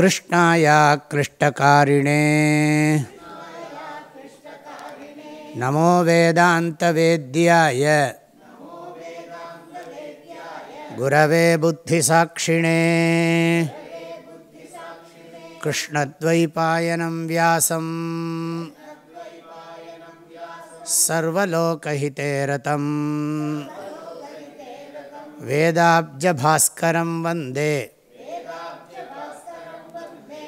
कृष्णाय कृष्टकारिणे नमो वेदान्तवेद्याय गुरवे बुद्धिसाक्षिणे कृष्णद्वैपायनं व्यासम् सर्वलोकहिते रतं वेदाब्जभास्करं वन्दे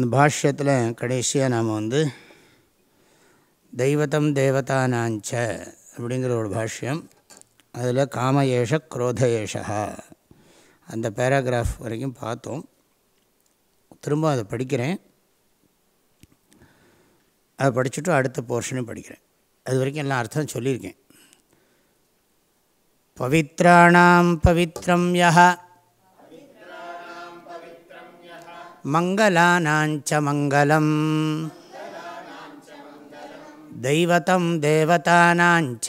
இந்த பாஷ்யத்தில் கடைசியாக நாம் வந்து தெய்வத்தம் தேவதானாஞ்ச அப்படிங்கிற ஒரு பாஷ்யம். அதில் காமயேஷ குரோதயேஷா. அந்த பேராகிராஃப் வரைக்கும் பார்த்தோம். திரும்ப அதை படிக்கிறேன். அதை படிச்சுட்டு அடுத்த போர்ஷனும் படிக்கிறேன். அது வரைக்கும் எல்லாம் அர்த்தம் சொல்லியிருக்கேன். பவித்ராணாம் பவித்ரம் யா मङ्गलानाञ्च मङ्गलम् दैवतं देवतानाञ्च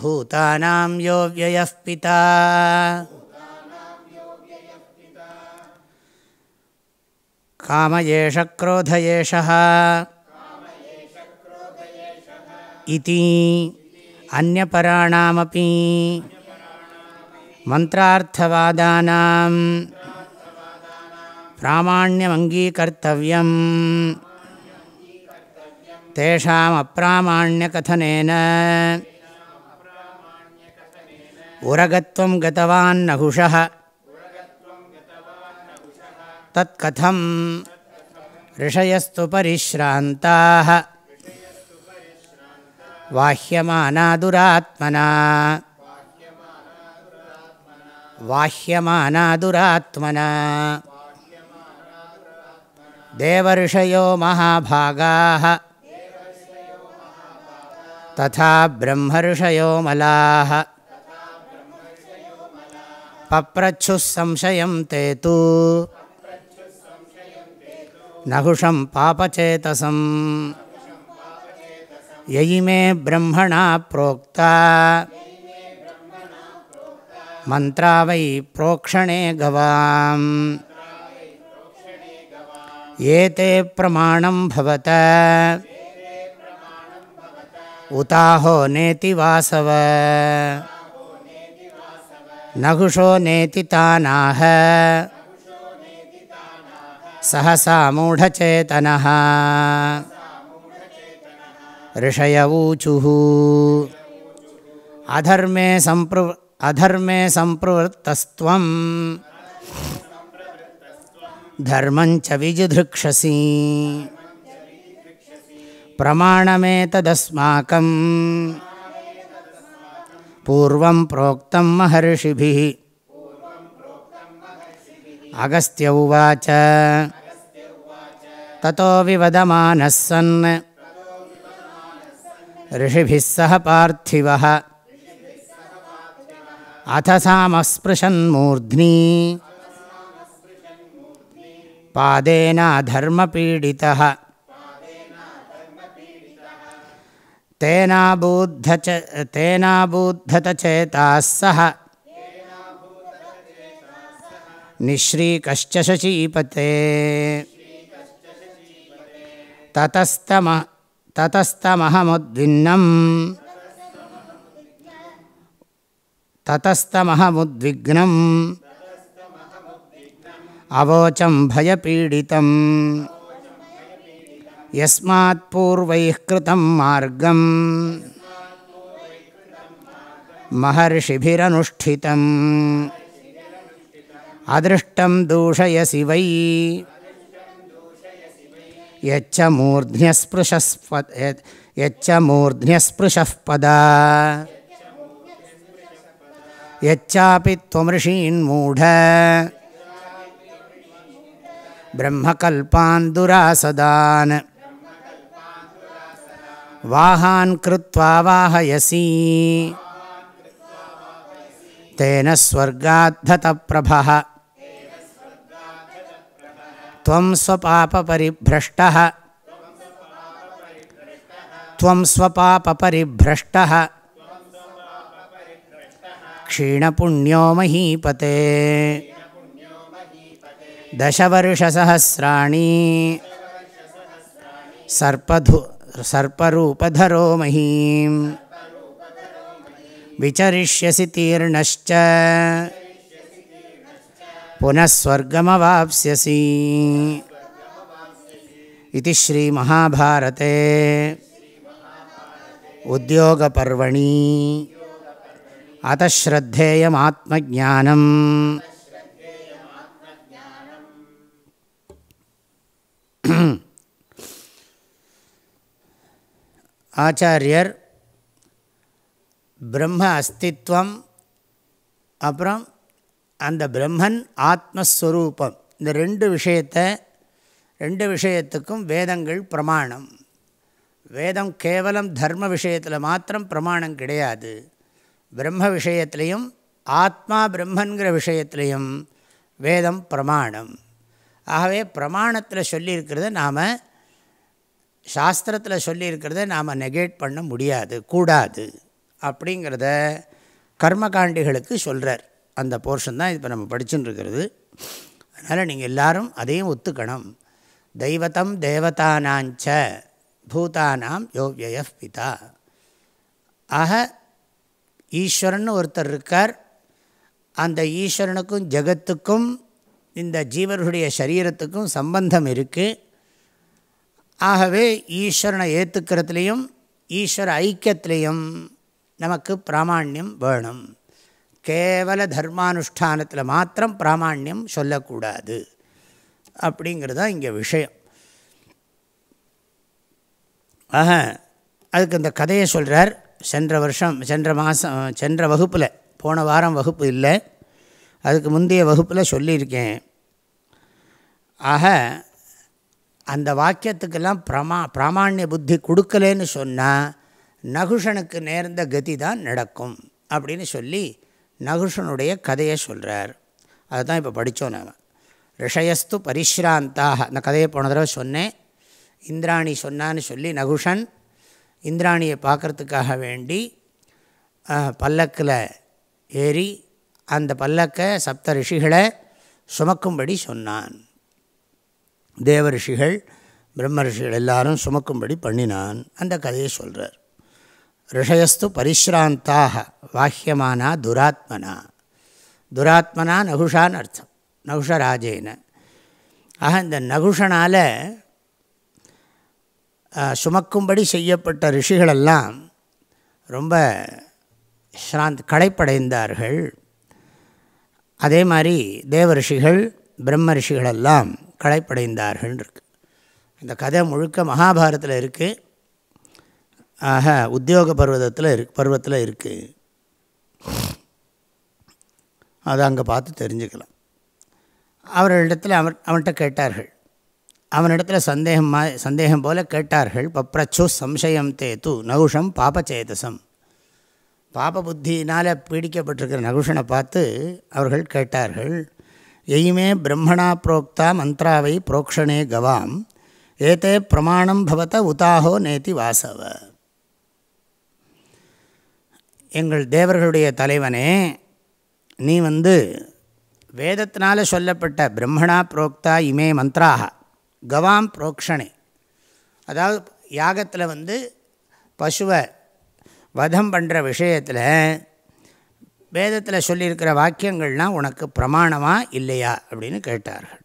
भूतानां यो व्ययः पिता काम एष क्रोध एषः इति अन्यपराणामपि मन्त्रार्थवादानां प्रामाण्यमङ्गीकर्तव्यम्। तेषामप्रामाण्यकथनेन। उरगत्वं गतवान् नहुषः। तत्कथं ऋषयस्तु परिश्रान्ताः। वाह्यमानादुरात्मना वाह्यमानादुरात्मना வாஹ்யமானாதுராத்மனா. தேவர்ஷயோ மகாபாகாக ததா பிரம்மர்ஷயோ மலாக பப்ரச்சுசம்சயம் தேது. நகுஷம் பாபச்சேதசம். யயிமே பிரம்மணா புரோக்தா. मन्त्रा वै प्रोक्षणे गवाम्। एते प्रमाणं भवत। उताहो नेति वासव। नहुषो नेति तानाह। सहसा मूढचेतनः। ऋषय ऊचुः। अधर्मे அதர்மே சம்பிரவத்தஸ்துவம் தர்மஞ்ச விஜுதிருக்ஷசி. பிரமாணமேததஸ்மாக்கம் பூர்வம் புரோக்தம் மகர்ஷிபி அகஸ்திய உவாச்ச. ததோ விவதமானசன் ரிஷிபிஸ்ஸ பார்த்திவா अथ सामस्पृशन्मूर्ध्नि। पादेनाधर्मपीडितः तेनाबूद्धतचेताः सह निःश्रीकश्च शचीपते। ततस्तम ततस्तमहमुद्विन्नम् தத்தஸ்தமஹமுத்விக்னம் அவோச்சம் பயபீடிதம் யஸ்மாத் பூர்வை கிருதம் மார்க்கம் மகர்ஷிபிரனுஷ்டிதம் அதிருஷ்டம் தூஷயசி வை எச்ச மூர்த்தியஸ்பிருஷஸ்ப எச்ச மூர்த்தியஸ்பிருஷப்பதா पदा यच्चापि त्वमृषीन्मूढ ब्रह्मकल्पान् दुरासदान् वाहान् कृत्वा वाहयसि तेन स्वर्गाद्धतप्रभः त्वं स्वपापपरिभ्रष्टः त्वं स्वपापपरिभ्रष्टः क्षीणपुण्यो महीपते दशवर्षसहस्राणि सर्पधु सर्परूपधरो महीम् विचरिष्यसि तीर्णश्च पुनः स्वर्गमवाप्स्यसि इति श्रीमहाभारते उद्योगपर्वणि அதஸ்ரத்தேயம் ஆத்மஜானம் ஆச்சாரியர் பிரம்ம அஸ்தித்வம் அப்புறம் அந்த பிரம்மன் ஆத்மஸ்வரூபம். இந்த ரெண்டு விஷயத்தை ரெண்டு விஷயத்துக்கும் வேதங்கள் பிரமாணம். வேதம் கேவலம் தர்ம விஷயத்தில் மாத்திரம் பிரமாணம் கிடையாது. பிரம்ம விஷயத்துலேயும் ஆத்மா பிரம்மன்கிற விஷயத்துலேயும் வேதம் பிரமாணம். ஆகவே பிரமாணத்தில் சொல்லியிருக்கிறத நாம் சாஸ்திரத்தில் சொல்லியிருக்கிறத நாம் நெகேட் பண்ண முடியாது கூடாது. அப்படிங்கிறத கர்மகாண்டிகளுக்கு சொல்கிறார் அந்த போர்ஷன் தான் இப்போ நம்ம படிச்சுட்டு இருக்கிறது அதனால் நீங்கள் எல்லாரும் அதையும் ஒத்துக்கணும். தெய்வத்தம் தேவதானாஞ்ச பூதானாம் யோவிய பிதா. ஆக ஈஸ்வரன் ஒருத்தர் இருக்கார். அந்த ஈஸ்வரனுக்கும் ஜகத்துக்கும் இந்த ஜீவர்களுடைய சரீரத்துக்கும் சம்பந்தம் இருக்குது ஆகவே ஈஸ்வரனை ஏற்றுக்கிறதுலேயும் ஈஸ்வர ஐக்கியத்திலையும் நமக்கு பிராமாண்யம் வேணும். கேவல தர்மானுஷ்டானத்தில் மாத்திரம் பிராமாண்யம் சொல்லக்கூடாது. அப்படிங்கிறது தான் இங்கே விஷயம். ஆக அதுக்கு இந்த கதையை சொல்கிறார் சென்ற வருஷம் சென்ற மாதம் சென்ற வகுப்பில் போன வாரம் வகுப்பு இல்லை. அதுக்கு முந்தைய வகுப்பில் சொல்லியிருக்கேன். ஆக அந்த வாக்கியத்துக்கெல்லாம் பிரமா பிராமாண்ய புத்தி கொடுக்கலேன்னு சொன்னால் நகுஷனுக்கு நேர்ந்த கதி தான் நடக்கும் அப்படின்னு சொல்லி நகுஷனுடைய கதையை சொல்கிறார் அதுதான் இப்போ படித்தோம் நாம். ரிஷயஸ்து பரிஷ்ராந்தாக அந்த கதையை போன தடவை சொன்னேன். இந்திராணி சொன்னான்னு சொல்லி நகுஷன் இந்திராணியை பார்க்குறதுக்காக வேண்டி பல்லக்கில் ஏறி அந்த பல்லக்கை சப்த ரிஷிகளை சுமக்கும்படி சொன்னான். தேவ ரிஷிகள் பிரம்ம ரிஷிகள் எல்லாரும் சுமக்கும்படி பண்ணினான். அந்த கதையை சொல்கிறார் ரிஷயஸ்து பரிசிராந்தாக வாக்கியமானா துராத்மனா? துராத்மனா நகுஷான்னு அர்த்தம். நகுஷராஜேன ஆக இந்த நகுஷனால் சுமக்கும்படி செய்யப்பட்ட ரிஷிகளெல்லாம் ரொம்ப ஸ்ராந்த் களைப்படைந்தார்கள். அதே மாதிரி தேவ ரிஷிகள் பிரம்ம ரிஷிகளெல்லாம் களைப்படைந்தார்கள் இருக்கு இந்த கதை முழுக்க மகாபாரத்தில் இருக்குது ஆக உத்தியோக பருவத்தில் இருக்கு பருவத்தில் இருக்குது அதை அங்கே பார்த்து தெரிஞ்சுக்கலாம். அவர்களிடத்தில் அவன் அவன்கிட்ட கேட்டார்கள். அவனிடத்தில் சந்தேகம் சந்தேகம் போல கேட்டார்கள் பப்ரச்சு சம்சயம் தேத்து நகுஷம் பாபச்சேதசம். பாப புத்தியினால் பீடிக்கப்பட்டிருக்கிற நகுஷனை பார்த்து அவர்கள் கேட்டார்கள் எய்மே பிரம்மணா புரோக்தா மந்த்ராவை புரோக்ஷணே கவாம் ஏதே பிரமாணம் பவத உதாஹோ நேதி வாசவ. எங்கள் தேவர்களுடைய தலைவனே நீ வந்து வேதத்தினால் சொல்லப்பட்ட பிரம்மணா புரோக்தா இமே மந்த்ராக கவாம் புரோக்ஷணே அதாவது யாகத்தில் வந்து பசுவை வதம் பண்ணுற விஷயத்தில் வேதத்தில் சொல்லியிருக்கிற வாக்கியங்கள்லாம் உனக்கு பிரமாணமா இல்லையா அப்படின்னு கேட்டார்கள்.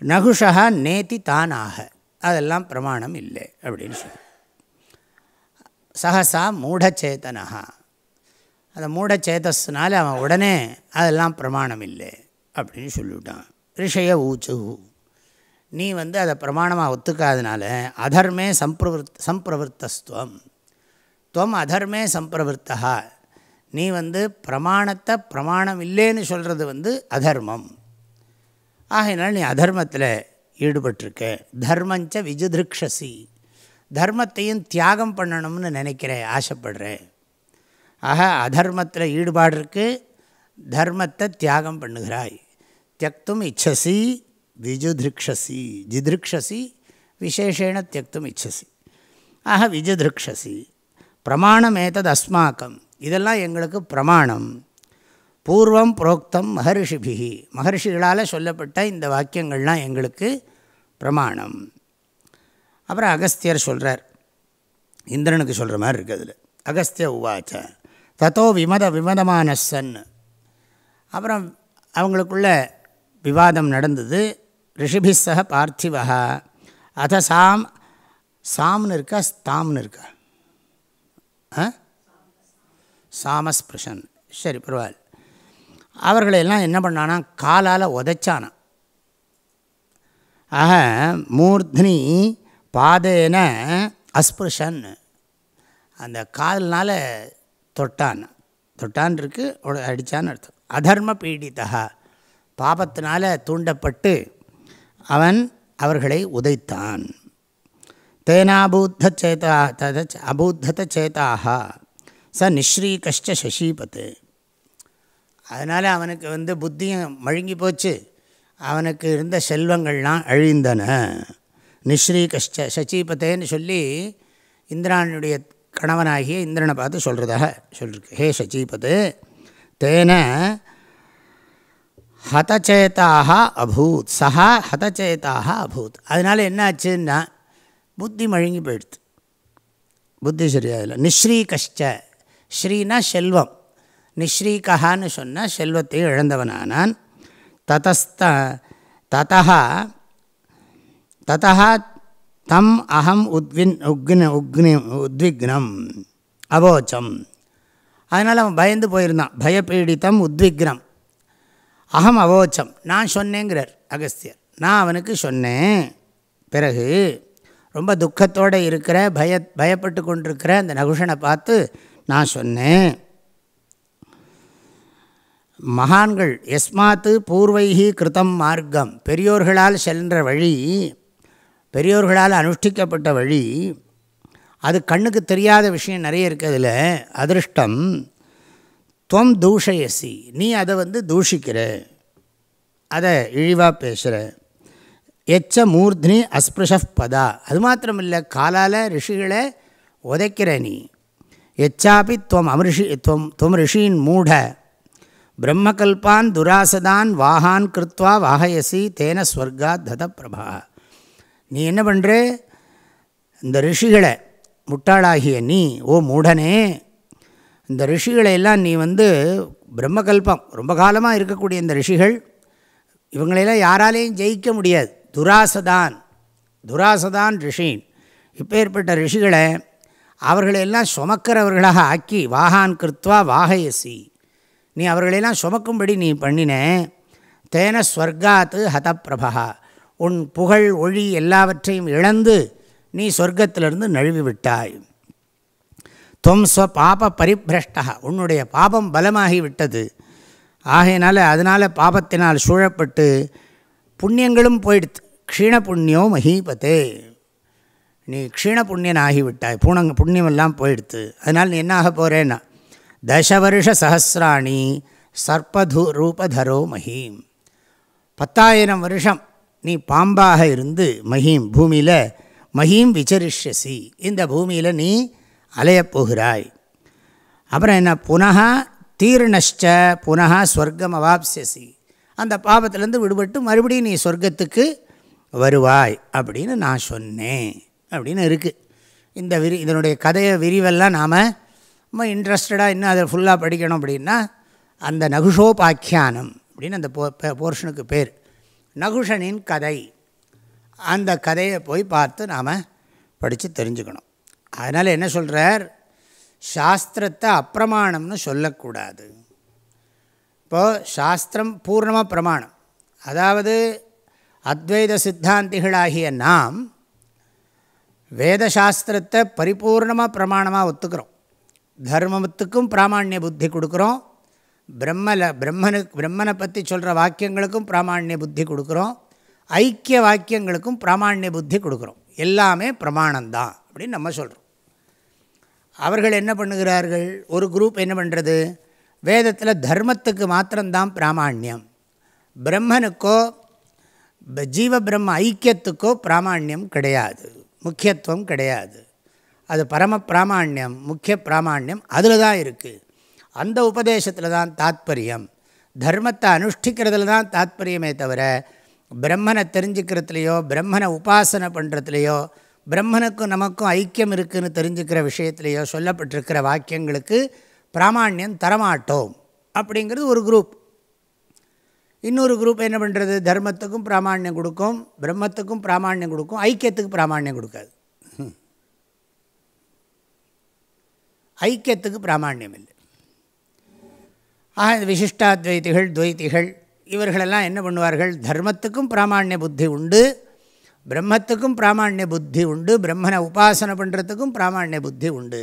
நகுஷா நேத்தி தானாக. அதெல்லாம் பிரமாணம் இல்லை அப்படின்னு சொல்லி சகசா மூடச்சேதனஹா. அந்த மூடச்சேதஸ்னால அவன் உடனே அதெல்லாம் பிரமாணம் இல்லை அப்படின்னு சொல்லிவிட்டான். ரிஷய ஊச்சு நீ வந்து அதை பிரமாணமாக ஒத்துக்காதனால அதர்மே சம்பிரவருத் சம்பிரவருத்தஸ்துவம். துவம் அதர்மே சம்பிரவருத்தா நீ வந்து பிரமாணத்தை பிரமாணம் இல்லைன்னு சொல்கிறது வந்து அதர்மம். ஆகையினால் நீ அதர்மத்தில் ஈடுபட்டிருக்க. தர்மஞ்ச விஜுதிருக்ஷசி. தர்மத்தையும் தியாகம் பண்ணணும்னு நினைக்கிறேன் ஆசைப்படுறேன் ஆக அதர்மத்தில் ஈடுபாடு இருக்குது தர்மத்தை தியாகம் பண்ணுகிறாய். தியக்தும் இச்சசி. விஜுதிருக்ஷசி ஜிதிருக்ஷசி விசேஷேண தியக்தும் இச்சசி ஆக விஜுதிருக்ஷசி பிரமாணம் ஏதது அஸ்மாக்கம் இதெல்லாம் எங்களுக்கு பிரமாணம். பூர்வம் புரோக்தம் மகர்ஷிபிகி மகர்ஷிகளால் சொல்லப்பட்ட இந்த வாக்கியங்கள்லாம் எங்களுக்கு பிரமாணம். அப்புறம் அகஸ்தியர் சொல்கிறார் இந்திரனுக்கு சொல்கிற மாதிரி இருக்குது அதில். அகஸ்திய உவாச்ச தத்தோ விமத விமதமான சன் அப்புறம் அவங்களுக்குள்ள விவாதம் நடந்தது. ரிஷிபிஸ்ஸக பார்த்திவா அத சாம் சாம்னு இருக்கா ஸ்தாம்னு இருக்கா? ஆ? சாமஸ்பிருஷன். சரி பரவாயில்ல. அவர்களையெல்லாம் என்ன பண்ணானா காலால் உதைச்சானான் ஆக மூர்த்னி பாதேன அஸ்பிருஷன். அந்த கால்னால் தொட்டான். தொட்டான் இருக்கு அடித்தான்னு அர்த்தம். அதர்ம பீடிதா பாபத்தினால தூண்டப்பட்டு அவன் அவர்களை உதைத்தான். தேனாபூத்த சேதா தத அபூத்தத சேதாக ச நிஸ்ரீகஷ்ட சசிபத்து அதனால் அவனுக்கு வந்து புத்தியும் மழுங்கி போச்சு. அவனுக்கு இருந்த செல்வங்கள்லாம் அழிந்தன. நிஸ்ரீகஷ்ட சச்சீபத்தேன்னு சொல்லி இந்திரானுடைய கணவனாகிய இந்திரனை பார்த்து சொல்கிறதாக சொல்லிருக்கு. ஹே சச்சீபத்து தேன ஹதச்சேதாக அபூத். சஹா ஹதச்சேதாக அபூத். அதனால் என்ன ஆச்சுன்னா புத்தி மழுங்கி போயிடுது. புத்தி சரியாதில்லை நிஸ்ரீகஷ்ட ஸ்ரீனா செல்வம். நிஸ்ரீகான்னு சொன்னால் செல்வத்தை இழந்தவனானான். ததஸ்த ததா ததா தம் அகம் உத்வின் உக்ன உக்னி உத்விக்னம். அவோச்சம். அதனால் அவன் பயந்து போயிருந்தான். பயப்பீடித்தம் உத்விக்னம். அகம் அவோச்சம் நான் சொன்னேங்கிறார் அகஸ்தியர். நான் அவனுக்கு சொன்னேன். பிறகு ரொம்ப துக்கத்தோடு இருக்கிற பய பயப்பட்டு கொண்டிருக்கிற அந்த நகுஷனை பார்த்து நான் சொன்னேன். மகான்கள் எஸ்மாத்து பூர்வைகி கிருத்தம் மார்க்கம் பெரியோர்களால் சென்ற வழி பெரியோர்களால் அனுஷ்டிக்கப்பட்ட வழி அது கண்ணுக்கு தெரியாத விஷயம் நிறைய இருக்கிறதுல அதிருஷ்டம். துவம் தூஷயசி. நீ அதை வந்து தூஷிக்கிற. அதை இழிவாக பேசுகிற எச்ச மூர்த்னி அஸ்பிருஷப் பதா. அது மாத்திரமில்லை காலால் ரிஷிகளை உதைக்கிற நீ. எச்சாப்பி துவம் அமிருஷி துவம் துவம் ரிஷியின் மூட. பிரம்மகல்பான் துராசதான் வாகான் கிருத்வா வாகயசி தேன ஸ்வர்கா தத பிரபா. நீ என்ன பண்ணுற இந்த ரிஷிகளை முட்டாளாகிய நீ ஓ மூடனே இந்த ரிஷிகளை எல்லாம் நீ வந்து பிரம்மகல்பம் ரொம்ப காலமாக இருக்கக்கூடிய இந்த ரிஷிகள் இவங்களையெல்லாம் யாராலையும் ஜெயிக்க முடியாது. துராசதான் துராசதான் ரிஷின். இப்பேற்பட்ட ரிஷிகளை அவர்களையெல்லாம் சுமக்கிறவர்களாக ஆக்கி வாகான் கிருத்வா வாகயசி நீ அவர்களையெல்லாம் சுமக்கும்படி நீ பண்ணின தேன ஸ்வர்காத்து ஹதப்பிரபா உன் புகழ் ஒளி எல்லாவற்றையும் இழந்து நீ சொர்க்கத்திலிருந்து நழுவி விட்டாய் தொம் ஸ்வ பாப பரிபிரஷ்டா உன்னுடைய பாபம் பலமாகி விட்டது. ஆகையினால அதனால் பாபத்தினால் சூழப்பட்டு புண்ணியங்களும் போயிடுத்து. க்ஷீண புண்ணியோ மகீபத்தே நீ க்ஷீண புண்ணியன் ஆகிவிட்டாய் பூனங்க புண்ணியமெல்லாம் போயிடுத்து. அதனால் நீ என்ன ஆக போகிறேன்னா தச வருஷ சஹசிராணி சர்ப்பது ரூபதரோ மஹீம். பத்தாயிரம் வருஷம் நீ பாம்பாக இருந்து மஹீம். பூமியில் மஹீம் விசரிஷ்யசி. இந்த பூமியில் நீ அலையப் போகிறாய் அப்புறம் என்ன? புனகா தீர்ணஷ்ட புனக ஸ்வர்க்கம் அவாப்சசி அந்த பாபத்திலேருந்து விடுபட்டு மறுபடியும் நீ சொர்க்கத்துக்கு வருவாய் அப்படின்னு நான் சொன்னேன் அப்படின்னு இருக்குது இந்த விரி இதனுடைய கதையை விரிவெல்லாம் நாம் ரொம்ப இன்ட்ரெஸ்டடாக இன்னும் அதை ஃபுல்லாக படிக்கணும் அப்படின்னா அந்த நகுஷோபாக்கியானம் அப்படின்னு அந்த போ போர்ஷனுக்கு பேர். நகுஷனின் கதை. அந்த கதையை போய் பார்த்து நாம் படித்து தெரிஞ்சுக்கணும். அதனால் என்ன சொல்கிறார் சாஸ்திரத்தை அப்பிரமாணம்னு சொல்லக்கூடாது. இப்போது சாஸ்திரம் பூர்ணமாக பிரமாணம். அதாவது அத்வைத சித்தாந்திகளாகிய நாம் வேதசாஸ்திரத்தை பரிபூர்ணமாக பிரமாணமாக ஒத்துக்கிறோம். தர்மத்துக்கும் பிராமான்ய புத்தி கொடுக்குறோம். பிரம்மல பிரம்மனு பிரம்மனை பற்றி சொல்கிற வாக்கியங்களுக்கும் பிராமான்ய புத்தி கொடுக்குறோம். ஐக்கிய வாக்கியங்களுக்கும் பிராமான்ய புத்தி கொடுக்குறோம். எல்லாமே பிரமாணம்தான் அப்படின்னு நம்ம சொல்கிறோம் அவர்கள் என்ன பண்ணுகிறார்கள்? ஒரு குரூப் என்ன பண்ணுறது வேதத்தில் தர்மத்துக்கு மாத்திரம்தான் பிராமான்யம் பிரம்மனுக்கோ ஜீவ பிரம்ம ஐக்கியத்துக்கோ பிராமான்யம் கிடையாது. முக்கியத்துவம் கிடையாது. அது பரம பிராமான்யம் முக்கிய பிராமான்யம் அதில் தான் இருக்குது அந்த உபதேசத்தில் தான் தாத்பரியம். தர்மத்தை அனுஷ்டிக்கிறதுல தான் தாத்பரியமே தவிர பிரம்மனை தெரிஞ்சுக்கிறதுலையோ பிரம்மனை உபாசனை பண்ணுறதுலையோ பிரம்மனுக்கும் நமக்கும் ஐக்கியம் இருக்குதுன்னு தெரிஞ்சுக்கிற விஷயத்துலையோ சொல்லப்பட்டிருக்கிற வாக்கியங்களுக்கு பிராமான்யம் தரமாட்டோம் அப்படிங்கிறது ஒரு குரூப் இன்னொரு குரூப் என்ன பண்ணுறது தர்மத்துக்கும் பிராமான்யம் கொடுக்கும் பிரம்மத்துக்கும் பிராமான்யம் கொடுக்கும் ஐக்கியத்துக்கு பிராமான்யம் கொடுக்காது. ஐக்கியத்துக்கு பிராமான்யம் இல்லை. ஆக இந்த விசிஷ்டாத்வைத்திகள் துவைத்திகள் இவர்களெல்லாம் என்ன பண்ணுவார்கள்? தர்மத்துக்கும் பிராமான்ய புத்தி உண்டு. பிரம்மத்துக்கும் பிராமான்ய புத்தி உண்டு. பிரம்மனை உபாசனை பண்ணுறதுக்கும் பிராமணிய புத்தி உண்டு.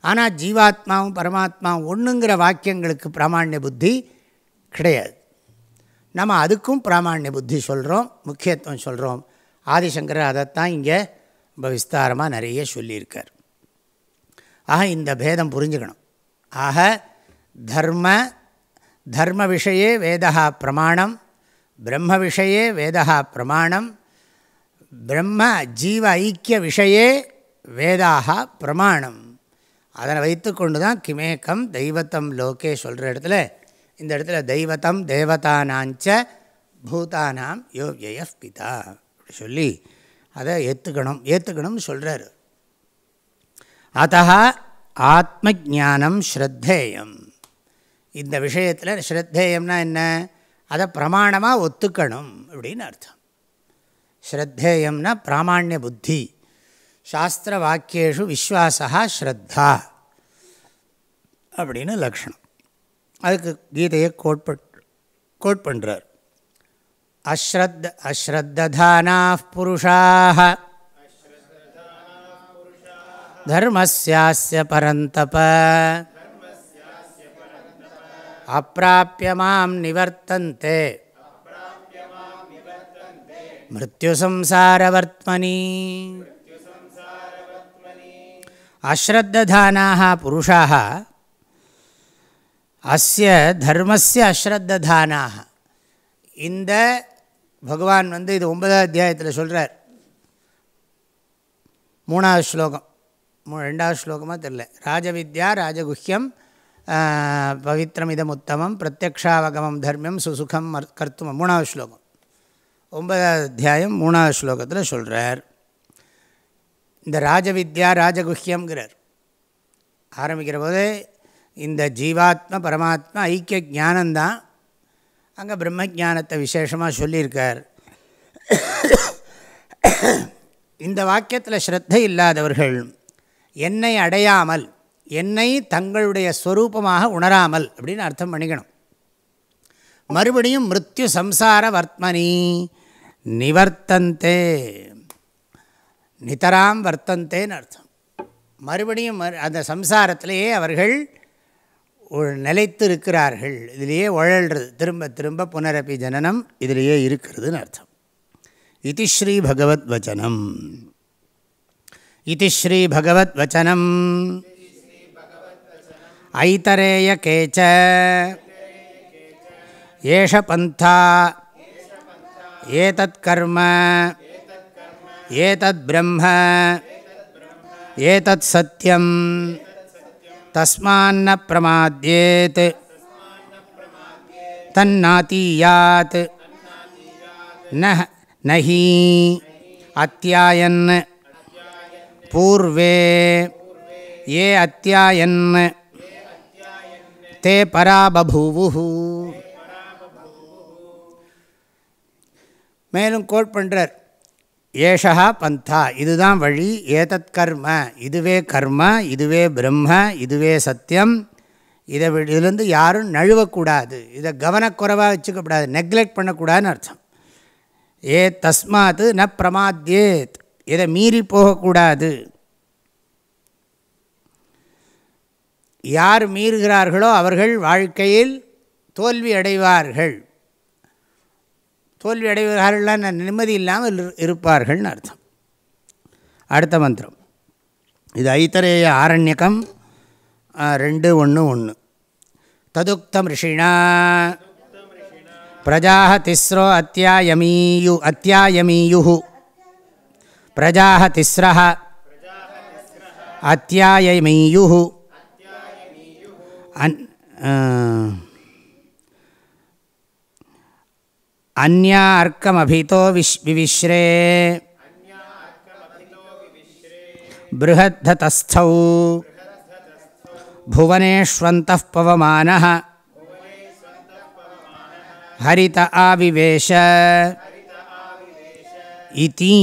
ஆனால் ஜீவாத்மாவும் பரமாத்மாவும் ஒன்றுங்கிற வாக்கியங்களுக்கு பிராமணிய புத்தி கிடையாது. நம்ம அதுக்கும் பிராமணிய புத்தி சொல்கிறோம் முக்கியத்துவம் சொல்கிறோம் ஆதிசங்கர் அதைத்தான் இங்கே ரொம்ப விஸ்தாரமாக நிறைய சொல்லியிருக்கார். ஆக இந்த பேதம் புரிஞ்சுக்கணும். ஆக தர்ம தர்ம விஷயே வேதா பிரமாணம் பிரம்ம விஷயே வேதா பிரமாணம் பிரம்ம ஜீவ ஐக்கிய விஷயே வேதாக பிரமாணம். அதனை வைத்து கொண்டு தான் கிமேக்கம் தெய்வத்தம் லோகே சொல்கிற இடத்துல இந்த இடத்துல தெய்வத்தம் தேவதானாஞ்ச பூதானாம் யோகிய பிதா அப்படி சொல்லி அதை ஏற்றுக்கணும் ஏற்றுக்கணும்னு சொல்கிறார் அத்தா ஆத்ம ஜானம் ஸ்ரத்தேயம். இந்த விஷயத்தில் ஸ்ரத்தேயம்னா என்ன? அதை பிரமாணமாக ஒத்துக்கணும் அப்படின்னு அர்த்தம். ஸ்ரத்தேயம்னா பிராமான்ய புத்தி சாஸ்திர வாக்கியேஷு விஸ்வாசா ஸ்ரத்தா அப்படின்னு லக்ஷணம் அதுக்கு கீதையை கோட் பண் கோட் பண்ணுறார் அஸ்ரத் அஸ்ரத்ததானா புருஷாக தர்மஸ்யாஸ்ய பரந்தப அப்பிராப்பிய மாம் நிவர்த்தந்தே மிருத்யுசம்சாரவர்த்மனி அஸ்ரத்ததானாக புருஷாக அஸ்ய தர்மஸ்ய அஸ்ரத்ததானாக இந்த பகவான் வந்து இது ஒன்பதாவது அத்தியாயத்தில் சொல்கிறார் மூணாவது ஸ்லோகம். மூ ரெண்டாவது ஸ்லோகமாக தெரில ராஜவித்யா ராஜகுஹ்யம் பவித்ரமிதம் உத்தமம் பிரத்யக்ஷாவகமம் தர்மியம் சுசுகம் கர்த்துவம் மூணாவது ஸ்லோகம். ஒன்பதாவது அத்தியாயம் மூணாவது ஸ்லோகத்தில் சொல்கிறார் இந்த ராஜவித்யா ராஜகுஹ்யம்ங்கிறார். ஆரம்பிக்கிற போது இந்த ஜீவாத்ம பரமாத்மா ஐக்கிய ஜானந்தான் அங்கே பிரம்ம ஜானத்தை விசேஷமாக சொல்லியிருக்கார். இந்த வாக்கியத்தில் ஸ்ரத்தை இல்லாதவர்கள் என்னை அடையாமல் என்னை தங்களுடைய ஸ்வரூபமாக உணராமல் அப்படின்னு அர்த்தம் பண்ணிக்கணும். மறுபடியும் மிருத்யு சம்சார வர்த்மனி. நிவர்த்தந்தே. நிதராம் வர்த்தந்தேன்னு அர்த்தம். மறுபடியும் அந்த சம்சாரத்திலேயே அவர்கள் நிலைத்து இருக்கிறார்கள் இதிலேயே உழல்றது. திரும்ப திரும்ப புனரப்பி ஜனனம் இதிலேயே இருக்கிறதுன்னு அர்த்தம். இது ஸ்ரீ பகவத் வச்சனம். இது ஸ்ரீ பகவத் வச்சனம். ஐதரேய கேச்ச. ஏஷ பந்தா. ஏதத் கர்ம. ஏதத் பிரம்ம. ஏதத் சத்தியம் தஸ்மாन्न பிரமாத்யேத். தன்னாத்தீயாத் நஹி அத்தியாயன். பூர்வே. ஏ அத்தியாயன். தே பராபூவு மேலும் கோட் பண்ணுறார் ஏஷா பந்தா இதுதான் வழி ஏதத் கர்ம இதுவே கர்ம இதுவே பிரம்ம இதுவே சத்தியம். இதை இதுலேருந்து யாரும் நழுவக்கூடாது. இதை கவனக்குறைவாக வச்சுக்கக்கூடாது நெக்லெக்ட் பண்ணக்கூடாதுன்னு அர்த்தம். ஏ தஸ்மாத்து ந பிரமாத்யேத். இதை மீறி போகக்கூடாது. யார் மீறுகிறார்களோ அவர்கள் வாழ்க்கையில் தோல்வி அடைவார்கள். தோல்வி அடைவார்கள்லாம் ந- நிம்மதி இல்லாமல் இரு- இருப்பார்கள்னு அர்த்தம். அடுத்த மந்திரம். இது ஐத்தரேய ஆரண்யகம் ரெண்டு ஒன்று ஒன்று ததுக்தம் ரிஷிணா. பிரஜாः திஸ்ரோ அத்தியாயமீயு அத்தியாயமீயு பிரஜாः திஸ்ரः அத்தியாயமீயு அன் ஆ, अन्या अर्कमभितो विश् विविश्रे बृहद्धतस्थौ भुवनेष्वन्तः पवमानः हरित आविवेश इति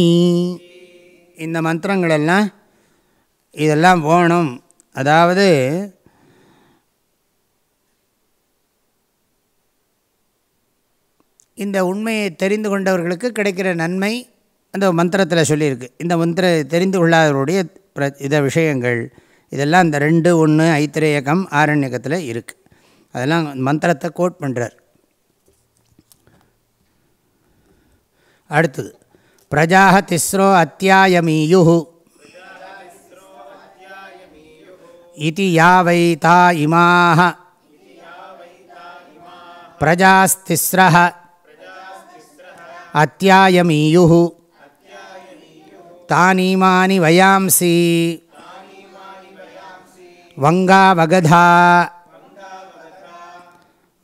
இந்த மந்திரங்களெல்லாம் இதெல்லாம் வேணும் அதாவது இந்த உண்மையை தெரிந்து கொண்டவர்களுக்கு கிடைக்கிற நன்மை அந்த மந்திரத்தில் சொல்லியிருக்கு. இந்த மந்திர தெரிந்து கொள்ளாதவருடைய பிர இத விஷயங்கள் இதெல்லாம் இந்த ரெண்டு ஒன்று ஐத்திரேயகம் ஆரண்யகத்தில் இருக்குது அதெல்லாம் மந்திரத்தை கோட் பண்ணுறார் அடுத்தது பிரஜா திஸ்ரோ அத்தியாயமீயு இது யாவை தா இமாக பிரஜாஸ்திஸ்ரஹ. அத்தியாயமீயு தானீமானி வயாம்சி. வங்காவகதா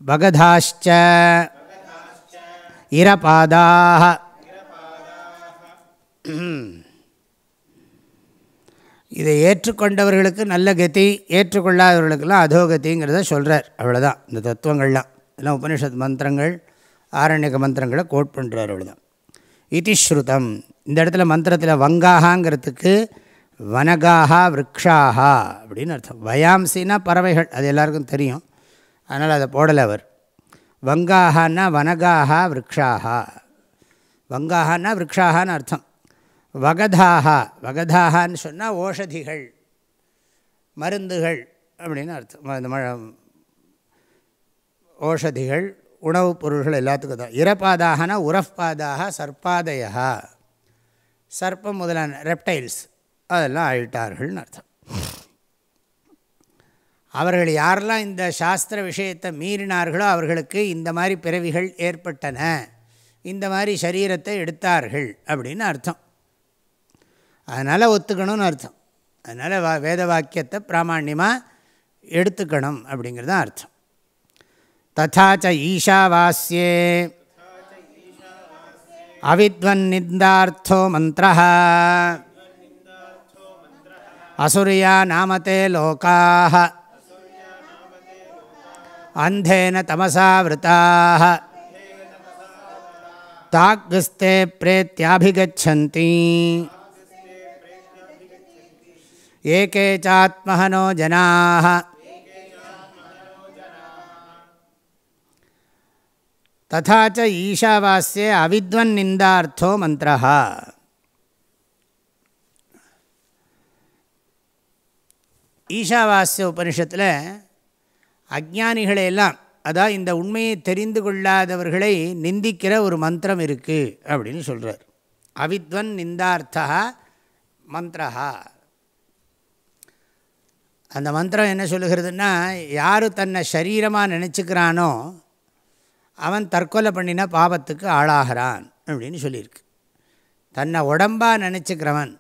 வகதாश्च இரபாதாக இதை ஏற்றுக்கொண்டவர்களுக்கு நல்ல கதி ஏற்றுக்கொள்ளாதவர்களுக்கெல்லாம் அதோகத்திங்கிறத சொல்கிறார் அவ்வளோதான் இந்த தத்துவங்கள்லாம். இதெல்லாம் உபனிஷத் மந்திரங்கள். ஆரண்யக மந்திரங்களை கோட் பண்ணுறார் அவ்வளோதான் இதிஸ்ருதம் இந்த இடத்துல மந்திரத்தில் வங்காகாங்கிறதுக்கு வனகாகா விரக்ஷாகா அப்படின்னு அர்த்தம். வயாம்சின்னா பறவைகள் அது எல்லாருக்கும் தெரியும். அதனால் அதை போடலை அவர். வங்காகனா வனகாகா விரக்ஷாகா வங்காகனா விரக்ஷாகான்னு அர்த்தம். வகதாகா வகதாகான்னு சொன்னால் ஓஷதிகள் மருந்துகள் அப்படின்னு அர்த்தம். இந்த மழை ஓஷதிகள் உணவுப் பொருள்கள் எல்லாத்துக்கும் தான். இறப்பாதாகனா உரப்பாதாக சர்ப்பாதயா சர்ப்பம் முதலான ரெப்டைல்ஸ் அதெல்லாம் ஆயிட்டார்கள்னு அர்த்தம். அவர்கள் யாரெல்லாம் இந்த சாஸ்திர விஷயத்தை மீறினார்களோ அவர்களுக்கு இந்த மாதிரி பிறவிகள் ஏற்பட்டன. இந்த மாதிரி சரீரத்தை எடுத்தார்கள் அப்படின்னு அர்த்தம். அதனால் ஒத்துக்கணும்னு அர்த்தம். அதனால் வா வேத வாக்கியத்தை பிராமாண்யமாக எடுத்துக்கணும் அப்படிங்கிறது தான் அர்த்தம். ததாச்ச ஈஷாவாஸ்யே அவித்வன்னிந்தார்த்தோ மந்திர அசுரியா நாமதே லோகாः அந்தேன தமசா விரதாக தாக்குஸ்தே பிரேத்தியாபிகச்சந்தி ஏகே சாத்மஹனோ ஜனாः ததா ததாச்ச ஈஷாவாஸ்யே அவித்வன் நிந்தார்த்தோ மந்திரா ஈஷாவாஸ்ய உபனிஷத்தில் அஜானிகளையெல்லாம் அதான் இந்த உண்மையை தெரிந்து கொள்ளாதவர்களை நிந்திக்கிற ஒரு மந்திரம் இருக்குது அப்படின்னு சொல்கிறார் அவித்வன் நிந்தார்த்தா மந்திரா அந்த மந்திரம் என்ன சொல்லுகிறதுன்னா யார் தன்னை சரீரமாக நினச்சிக்கிறானோ அவன் தற்கொலை பண்ணின பாவத்துக்கு ஆளாகிறான் அப்படின்னு சொல்லியிருக்கு. தன்னை உடம்பாக நினச்சிக்கிறவன்.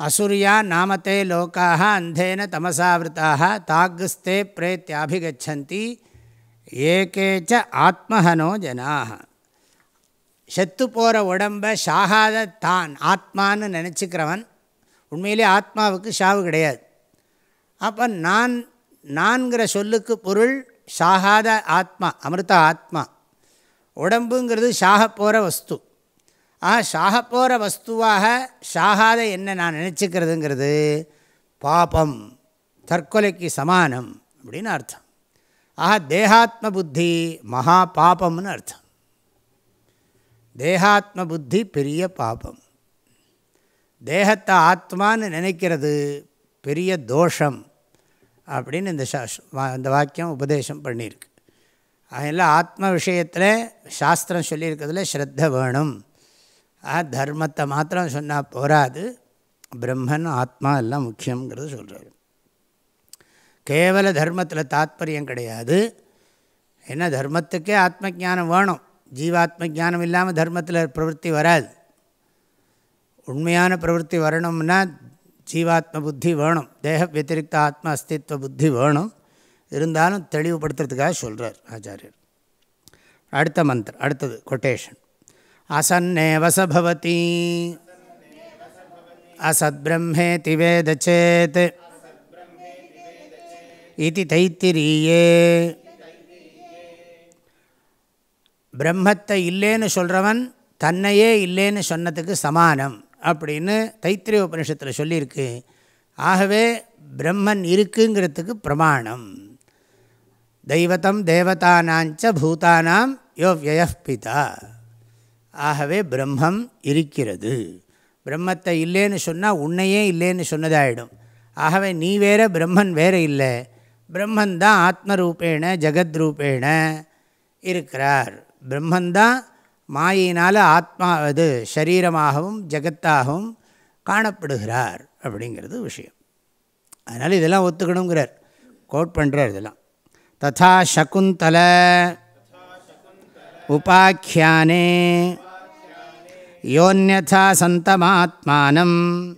அசுரியா நாமத்தே லோக்காக அந்தேன தமசாவிருத்தாக தாகுஸ்தே பிரேத்தியாபிகச்சந்தி ஏகேச்ச ஆத்மஹனோ ஜனாக செத்து போகிற உடம்பை ஷாகாத தான் ஆத்மான்னு நினச்சிக்கிறவன். உண்மையிலே ஆத்மாவுக்கு ஷாவு கிடையாது. அப்போ நான் நான்கிற சொல்லுக்கு பொருள் ஷாகாத ஆத்மா அமிர்த ஆத்மா. உடம்புங்கிறது ஷாக போகிற வஸ்து. ஆ ஷாக போகிற வஸ்துவாக ஷாகாத என்ன நான் நினச்சிக்கிறதுங்கிறது பாபம் தற்கொலைக்கு சமானம் அப்படின்னு அர்த்தம். ஆஹா தேகாத்ம புத்தி மகா பாபம்னு அர்த்தம். தேகாத்ம புத்தி பெரிய பாபம். தேகத்தை ஆத்மான்னு நினைக்கிறது பெரிய தோஷம். அப்படின்னு இந்த சாஸ் இந்த வாக்கியம் உபதேசம் பண்ணியிருக்கு. அதெல்லாம் ஆத்ம விஷயத்தில் சாஸ்திரம் சொல்லியிருக்கிறதுல ஸ்ரத்த வேணும். ஆ தர்மத்தை மாத்திரம் சொன்னால் போராது. பிரம்மன் ஆத்மா எல்லாம் முக்கியங்கிறது சொல்கிறார் கேவல தர்மத்தில் தாத்பரியம் கிடையாது. ஏன்னா தர்மத்துக்கே ஆத்ம ஜானம் வேணும். ஜீவாத்ம ஜானம் இல்லாமல் தர்மத்தில் பிரவருத்தி வராது. உண்மையான பிரவருத்தி வரணும்னா ஜீவாத்ம புத்தி வேணும். தேக வத்திரிக்த ஆத்ம அஸ்தித்வ புத்தி வேணும். இருந்தாலும் தெளிவுபடுத்துறதுக்காக சொல்கிறார் ஆச்சாரியர். அடுத்த மந்திர அடுத்தது கொட்டேஷன் அசன்னேவசபவதி அசத்பிரம்மேதி வேதச்சேத். இது தைத்திரியே. பிரம்மத்தை இல்லைன்னு சொல்கிறவன் தன்னையே இல்லைன்னு சொன்னதுக்கு சமானம். அப்படின்னு தைத்திரிய உபனிஷத்தில் சொல்லியிருக்கு. ஆகவே பிரம்மன் இருக்குங்கிறதுக்கு பிரமாணம். தெய்வத்தம் தேவதானாஞ்ச பூதானாம் யோ வியப்பிதா ஆகவே பிரம்மம் இருக்கிறது. பிரம்மத்தை இல்லைன்னு சொன்னால் உன்னையே இல்லைன்னு சொன்னதாயிடும். ஆகவே நீ வேற பிரம்மன் வேற இல்லை. பிரம்மன் தான் ஆத்மரூபேண ஜெகத்ரூபேண இருக்கிறார். பிரம்மந்தான் மாயினால் ஆத்மா அது சரீரமாகவும் ஜெகத்தாகவும் காணப்படுகிறார் அப்படிங்கிறது விஷயம். அதனால் இதெல்லாம் ஒத்துக்கணுங்கிறார். கோட் பண்ணுறார் இதெல்லாம். ததா சகுந்தல உபாக்கியானே. யோன்யதா சந்தமாத்மானம்.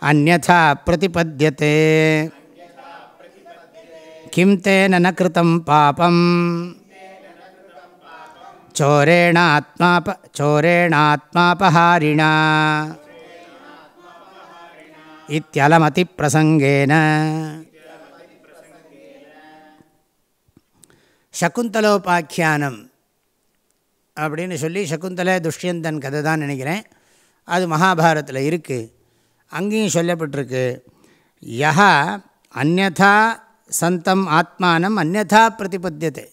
அந்யதா பிரதிபத்தியதே. கிம் தேன ந கிருதம் பாபம். சோரேணாத்மாப சோரேணாத்மாபஹாரிணா இத்தியலமதி பிரசங்கேன சகுந்தலோபாக்கியானம் அப்படின்னு சொல்லி சகுந்தல துஷ்யந்தன் கதை தான் நினைக்கிறேன். அது மகாபாரத்தில் இருக்குது அங்கேயும் சொல்லப்பட்டிருக்கு. யா அந்நா சந்தம் ஆத்மானம் அந்நா பிரதிபத்தியத்தை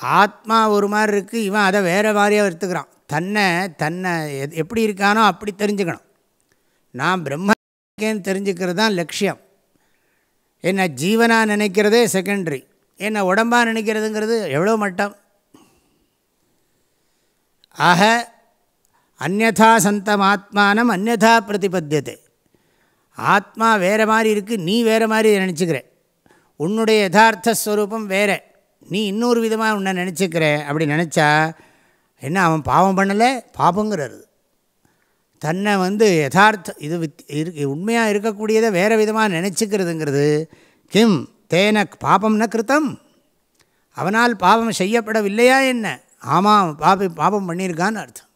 ஆத்மா ஒரு மாதிரி இருக்குது இவன் அதை வேறு மாதிரியாக எடுத்துக்கிறான். தன்னை தன்னை எத்- எப்படி இருக்கானோ அப்படி தெரிஞ்சுக்கணும். நான் பிரம்மக்கேன்னு தெரிஞ்சுக்கிறது தான் லட்சியம். என்னை ஜீவனாக நினைக்கிறதே செகண்ட்ரி என்னை உடம்பாக நினைக்கிறதுங்கிறது எவ்வளோ மட்டம்? ஆக அந்நதா சந்தம் ஆத்மானம் அந்நதா பிரதிபத்தியது. ஆத்மா வேறு மாதிரி இருக்குது நீ வேறு மாதிரி நினச்சிக்கிற. உன்னுடைய யதார்த்த ஸ்வரூபம் வேறு. நீ இன்னொரு விதமாக உன்னை நினச்சிக்கிற அப்படி நினச்சா என்ன அவன் பாவம் பண்ணலை? பாபங்கிறது தன்னை வந்து யதார்த்த இது வித் உண்மையாக இருக்கக்கூடியதை வேறு விதமாக நினச்சிக்கிறதுங்கிறது கிம் தேன பாபம்ன கிருத்தம். அவனால் பாவம் செய்யப்படவில்லையா என்ன? ஆமாம் அவன் பாபி பாபம் பண்ணியிருக்கான்னு அர்த்தம்.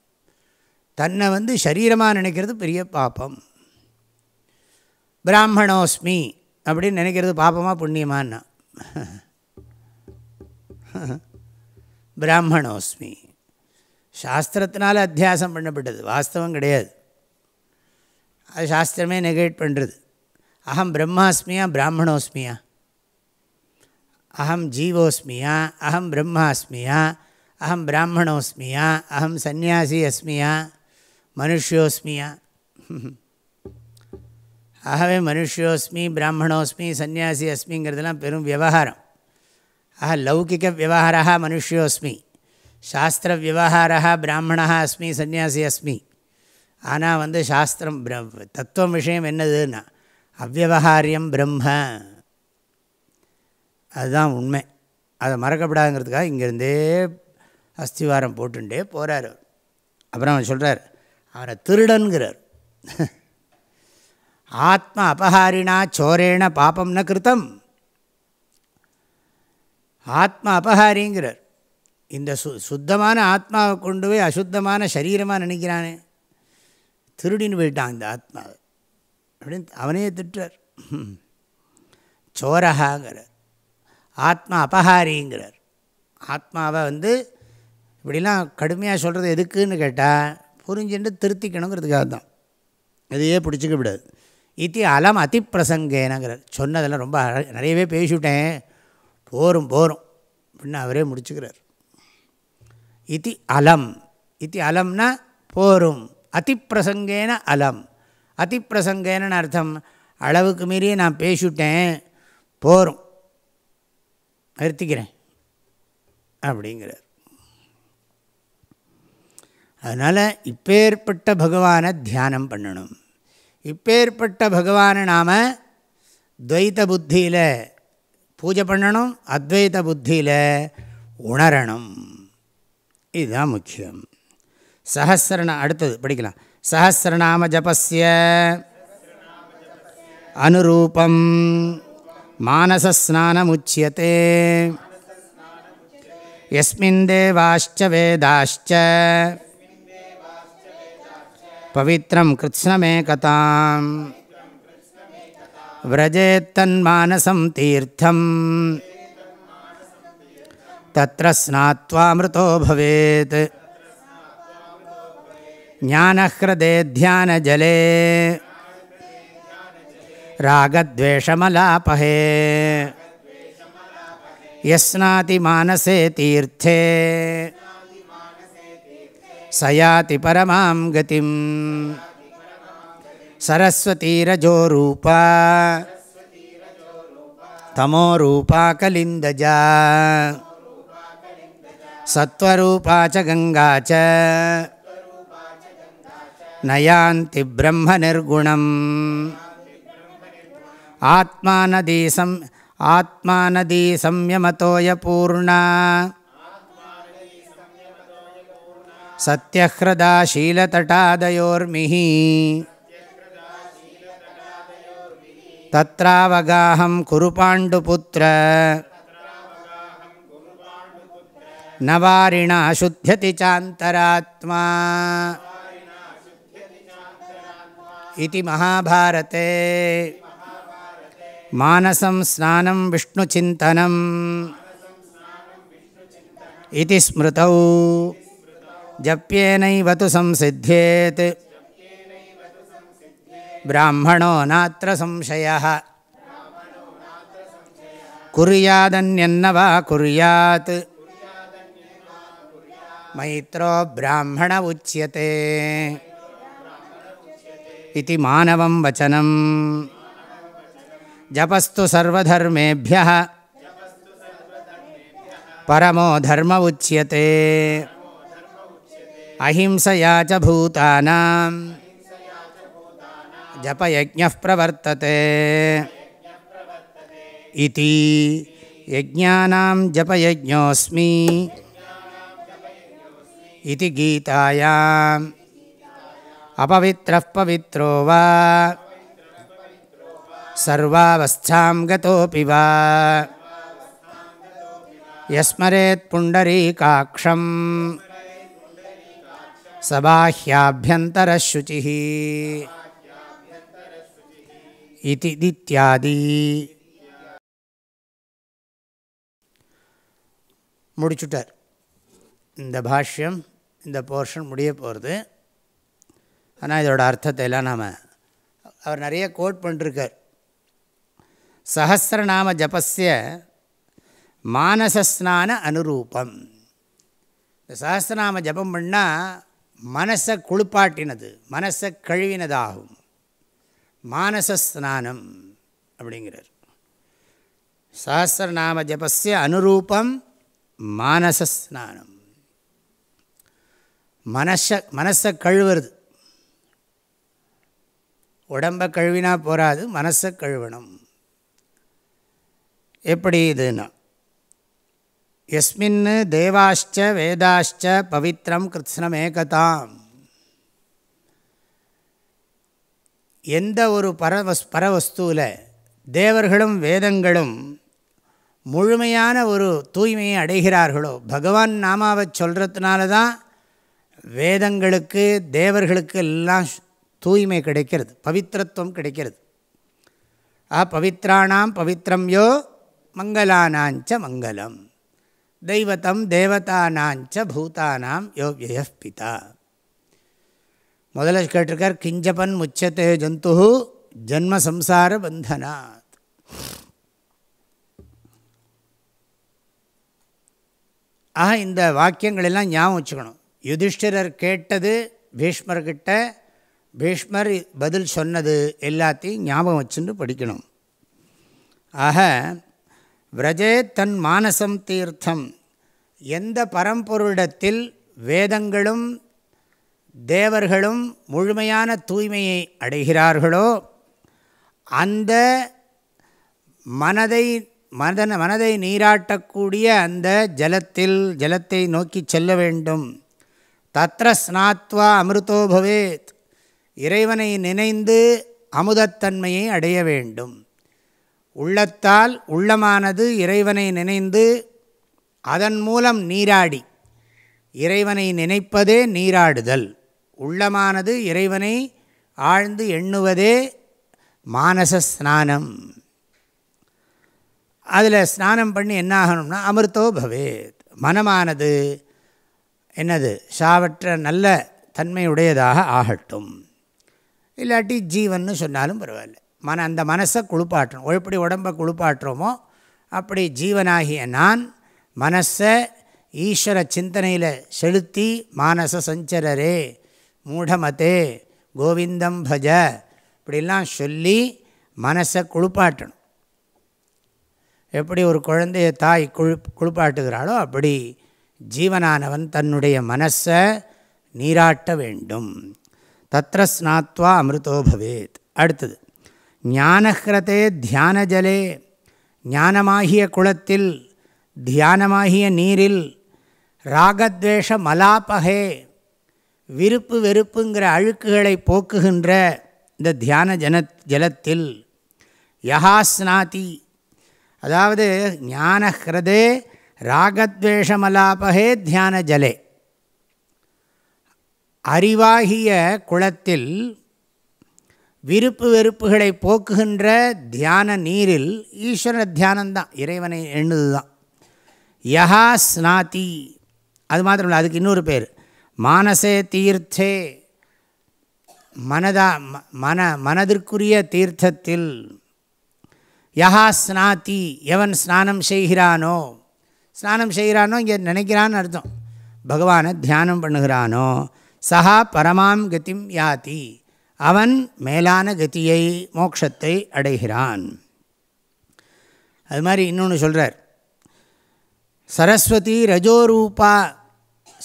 தன்னை வந்து சரீரமாக நினைக்கிறது பெரிய பாபம். பிராமணோஸ்மி அப்படின்னு நினைக்கிறது பாபமாக புண்ணியமான்னா. பிராமணோஸ்மி சாஸ்திரத்தினால அத்தியாசம் பண்ணப்பட்டது வாஸ்தவம் கிடையாது அது சாஸ்திரமே நெகேட் பண்ணுறது அகம் பிரம்மாஸ்மியா பிராமணோஸ்மியா அகம் ஜீவோஸ்மியா அகம் பிரம்மாஸ்மியா அகம் பிராமணோஸ்மியா அகம் சந்நியாசி அஸ்மியா மனுஷோஸ்மியா ஆகவே மனுஷோஸ்மி பிராமணோஸ்மி சன்னியாசி அஸ்மிங்கிறதெல்லாம் பெரும் விவகாரம் ஆஹ லௌகிக விவகாரா மனுஷ்யோஸ்மி சாஸ்திர விவகாரா பிராமணா அஸ்மி சன்னியாசி அஸ்மி ஆனால் வந்து சாஸ்திரம் பிர- தத்துவம் விஷயம் என்னதுன்னா அவ்வகாரியம் பிரம்ம அதுதான் உண்மை. அதை மறக்கப்படாதுங்கிறதுக்காக இங்கேருந்தே அஸ்திவாரம் போட்டுண்டே போகிறார் அவர். அப்புறம் அவன் சொல்கிறார் அவரை திருடன்கிறார். ஆத்ம அபஹாரினா சோரேண பாபம் ந கிருத்தம். ஆத்மா அபஹாரிங்கிறார். இந்த சு சுத்தமான ஆத்மாவை கொண்டு போய் அசுத்தமான சரீரமாக நினைக்கிறானே. திருடின்னு போயிட்டான் இந்த ஆத்மாவை. அப்படின்னு அவனே திட்டுறார். சோரகாங்கிறார் ஆத்மா அபஹாரிங்கிறார். ஆத்மாவை வந்து இப்படிலாம் கடுமையாக சொல்கிறது எதுக்குன்னு கேட்டால் புரிஞ்சுட்டு திருத்திக்கணுங்கிறதுக்காக தான். இதையே பிடிச்சிக்க விடாது இத்தி அலம் அதிப்பிரசங்கேனங்கிறார் சொன்னதெல்லாம் ரொம்ப நிறையவே பேசிவிட்டேன். போரும் போரும். அப்படின்னு அவரே முடிச்சுக்கிறார். இத்தி அலம். இது அலம்னா போரும். அதிப்பிரசங்கேன அலம். அதிப்பிரசங்கேன அர்த்தம் அளவுக்கு மீறியே நான் பேசிவிட்டேன் போரும். நிறுத்திக்கிறேன். அப்படிங்கிறார். அதனால் இப்பேற்பட்ட பகவானை தியானம் பண்ணணும். இப்பேற்பட்ட பகவானை நாம் துவைத்த புத்தியில் பூஜை பண்ணணும் அத்வைத புத்தியில் உணரணும். இதுதான் முக்கியம். சஹசிரண அடுத்தது படிக்கலாம். சஹசிரநாம ஜபஸ்ய அனுரூபம். மானசஸ்நானமுச்சியதே எஸ்மின் தேவாச்ச வேதாச்ச பவித்திரம் கிருத்ஸ்னமேகதாம். விரஜேத்தன்மானசம் தீர்த்தம் தத்திர ஸ்நாத்வாமிருதோ பவேத் ஞானஹ்ரதே தியானஜலே ராகத்வேஷமலாபகே யஸ்நாதி மானசே தீர்த்தே சயாதி பரமாம் கதிம் சரஸ்வதீரஜோரூபா. தமோரூபா கலிந்தஜா. சத்வரூபா ச கங்கா ச நயாந்தி பிரம்ம நிர்குணம் ஆத்மானதீசம் ஆத்மானதீ பூர்ணா. சத்யஹ்ரதா ஷீலதட்டாதயோர்மிஹி தத்ராவகாஹம் குருபாண்டுபுத்திர. நவாரிண அசுத்தியதி சாந்தராத்மா. இது மகாபாரதே. மானசம் ஸ்நானம் விஷ்ணு சிந்தனம். இது ஸ்மிருதௌ. ஜப்பியேனைவத்து சம்சித்தியேத் ब्राह्मणो नात्र संशयः कुर्यादन्यन्न वा कुर्यात् मैत्रो ब्राह्मण उच्यते इति मानवं वचनम् जपस्तु सर्वधर्मेभ्यः परमो धर्म उच्यते अहिंसया च भूतानां जपयज्ञः प्रवर्तते इति यज्ञानां जपयज्ञोऽस्मि इति गीतायाम् अपवित्रः पवित्रो वा सर्वावस्थां गतोऽपि वा यस्मरेत् पुण्डरीकाक्षम् सबाह्याभ्यन्तरः शुचिः इति इत्यादि முடிச்சுட்டார் இந்த பாஷ்யம் இந்த போர்ஷன் முடிய போகிறது ஆனால் இதோட அர்த்தத்தை எல்லாம் நாம் அவர் நிறைய கோட் பண்ணிருக்கார் சஹசிரநாம ஜபஸ்ய மானசஸ்நான அனுரூபம் இந்த சஹசிரநாம ஜபம் பண்ணால் மனசை குளிப்பாட்டினது மனசை கழுவினதாகும் மானசஸ்நானம் அப்படிங்கிறார். சஹசிரநாம ஜபஸ்ய அனுரூபம் மானசஸ்நானம். மனச மனசை கழுவுறது. உடம்பை கழுவினா போகாது மனசை கழுவணும். எப்படி இதுன்னா எஸ்மின் தேவாஷ்ட வேதாஷ்ட பவித்திரம் கிருத்ஸ்னமேகதாம் எந்த ஒரு பரவஸ் பரவஸ்துவில் தேவர்களும் வேதங்களும் முழுமையான ஒரு தூய்மையை அடைகிறார்களோ பகவான் நாமாவை சொல்கிறதுனால தான் வேதங்களுக்கு தேவர்களுக்கு எல்லாம் தூய்மை கிடைக்கிறது பவித்திரத்துவம் கிடைக்கிறது. ஆ பவித்ராணாம் பவித்ரம் யோ மங்களானாஞ்ச மங்களம். தெய்வத்தம் தேவதானாஞ்ச பூதானாம் யோ விய பிதா முதல்ல கேட்டிருக்கார் கிஞ்சபன் முச்சத்தே ஜந்து ஜன்ம சம்சார பந்தனாத். ஆக இந்த வாக்கியங்களெல்லாம் ஞாபகம் வச்சுக்கணும். யுதிஷ்டிரர் கேட்டது பீஷ்மர்கிட்ட பீஷ்மர் பதில் சொன்னது எல்லாத்தையும் ஞாபகம் வச்சுன்னு படிக்கணும். ஆக விரஜே தன் மானசம் தீர்த்தம் எந்த பரம்பொருளிடத்தில் வேதங்களும் தேவர்களும் முழுமையான தூய்மையை அடைகிறார்களோ அந்த மனதை மதன மனதை நீராட்டக்கூடிய அந்த ஜலத்தில் ஜலத்தை நோக்கி செல்ல வேண்டும். தத்திர ஸ்நாத்வா அமிர்தோ பவேத். இறைவனை நினைந்து அமுதத்தன்மையை அடைய வேண்டும். உள்ளத்தால் உள்ளமானது இறைவனை நினைந்து அதன் மூலம் நீராடி இறைவனை நினைப்பதே நீராடுதல். உள்ளமானது இறைவனை ஆழ்ந்து எண்ணுவதே மானச ஸ்நானம். அதில் ஸ்நானம் பண்ணி என்ன ஆகணும்னா அமிர்தோ பவேத். மனமானது என்னது? சாவற்ற நல்ல தன்மையுடையதாக ஆகட்டும். இல்லாட்டி ஜீவன்னு சொன்னாலும் பரவாயில்ல. மன அந்த மனசை குளிப்பாற்றணும் எப்படி உடம்பை குளிப்பாட்டுறோமோ அப்படி ஜீவனாகிய நான் மனசை ஈஸ்வர சிந்தனையில் செலுத்தி மானச சஞ்சரரே மூடமதே கோவிந்தம் பஜ இப்படிலாம் சொல்லி மனசை குளிப்பாட்டணும். எப்படி ஒரு குழந்தைய தாய் குழு குளிப்பாட்டுகிறாளோ அப்படி ஜீவனானவன் தன்னுடைய மனசை நீராட்ட வேண்டும். தத்திர ஸ்நாத்வா அமிர்தோ பவேத். அடுத்தது ஞானஹிரதே தியானஜலே ஞானமாகிய குளத்தில் தியானமாகிய நீரில் ராகத்வேஷ மலாபகே விருப்பு வெறுப்புங்கிற அழுக்குகளை போக்குகின்ற இந்த தியான ஜன ஜலத்தில் யஹா ஸ்நாதி அதாவது ஞானஹிரதே ராகத்வேஷமலாபகே தியான ஜலே. அறிவாகிய குளத்தில் விருப்பு வெறுப்புகளை போக்குகின்ற தியான நீரில் ஈஸ்வர தியானந்தான் இறைவனை எண்ணுது தான் யஹா ஸ்நாதி அது மாத்திரம் இல்லை அதுக்கு இன்னொரு பேர். மானசே தீர்த்தே. மனதா மன மனதிற்குரிய தீர்த்தத்தில் யஹா ஸ்நாதி எவன் ஸ்நானம் செய்கிறானோ ஸ்நானம் செய்கிறானோ இங்கே நினைக்கிறான்னு அர்த்தம். பகவானை தியானம் பண்ணுகிறானோ சஹா பரமாம் கதிம் யாதி அவன் மேலான கதியை மோட்சத்தை அடைகிறான். அது மாதிரி இன்னொன்று சொல்கிறார் சரஸ்வதி ரஜோரூபா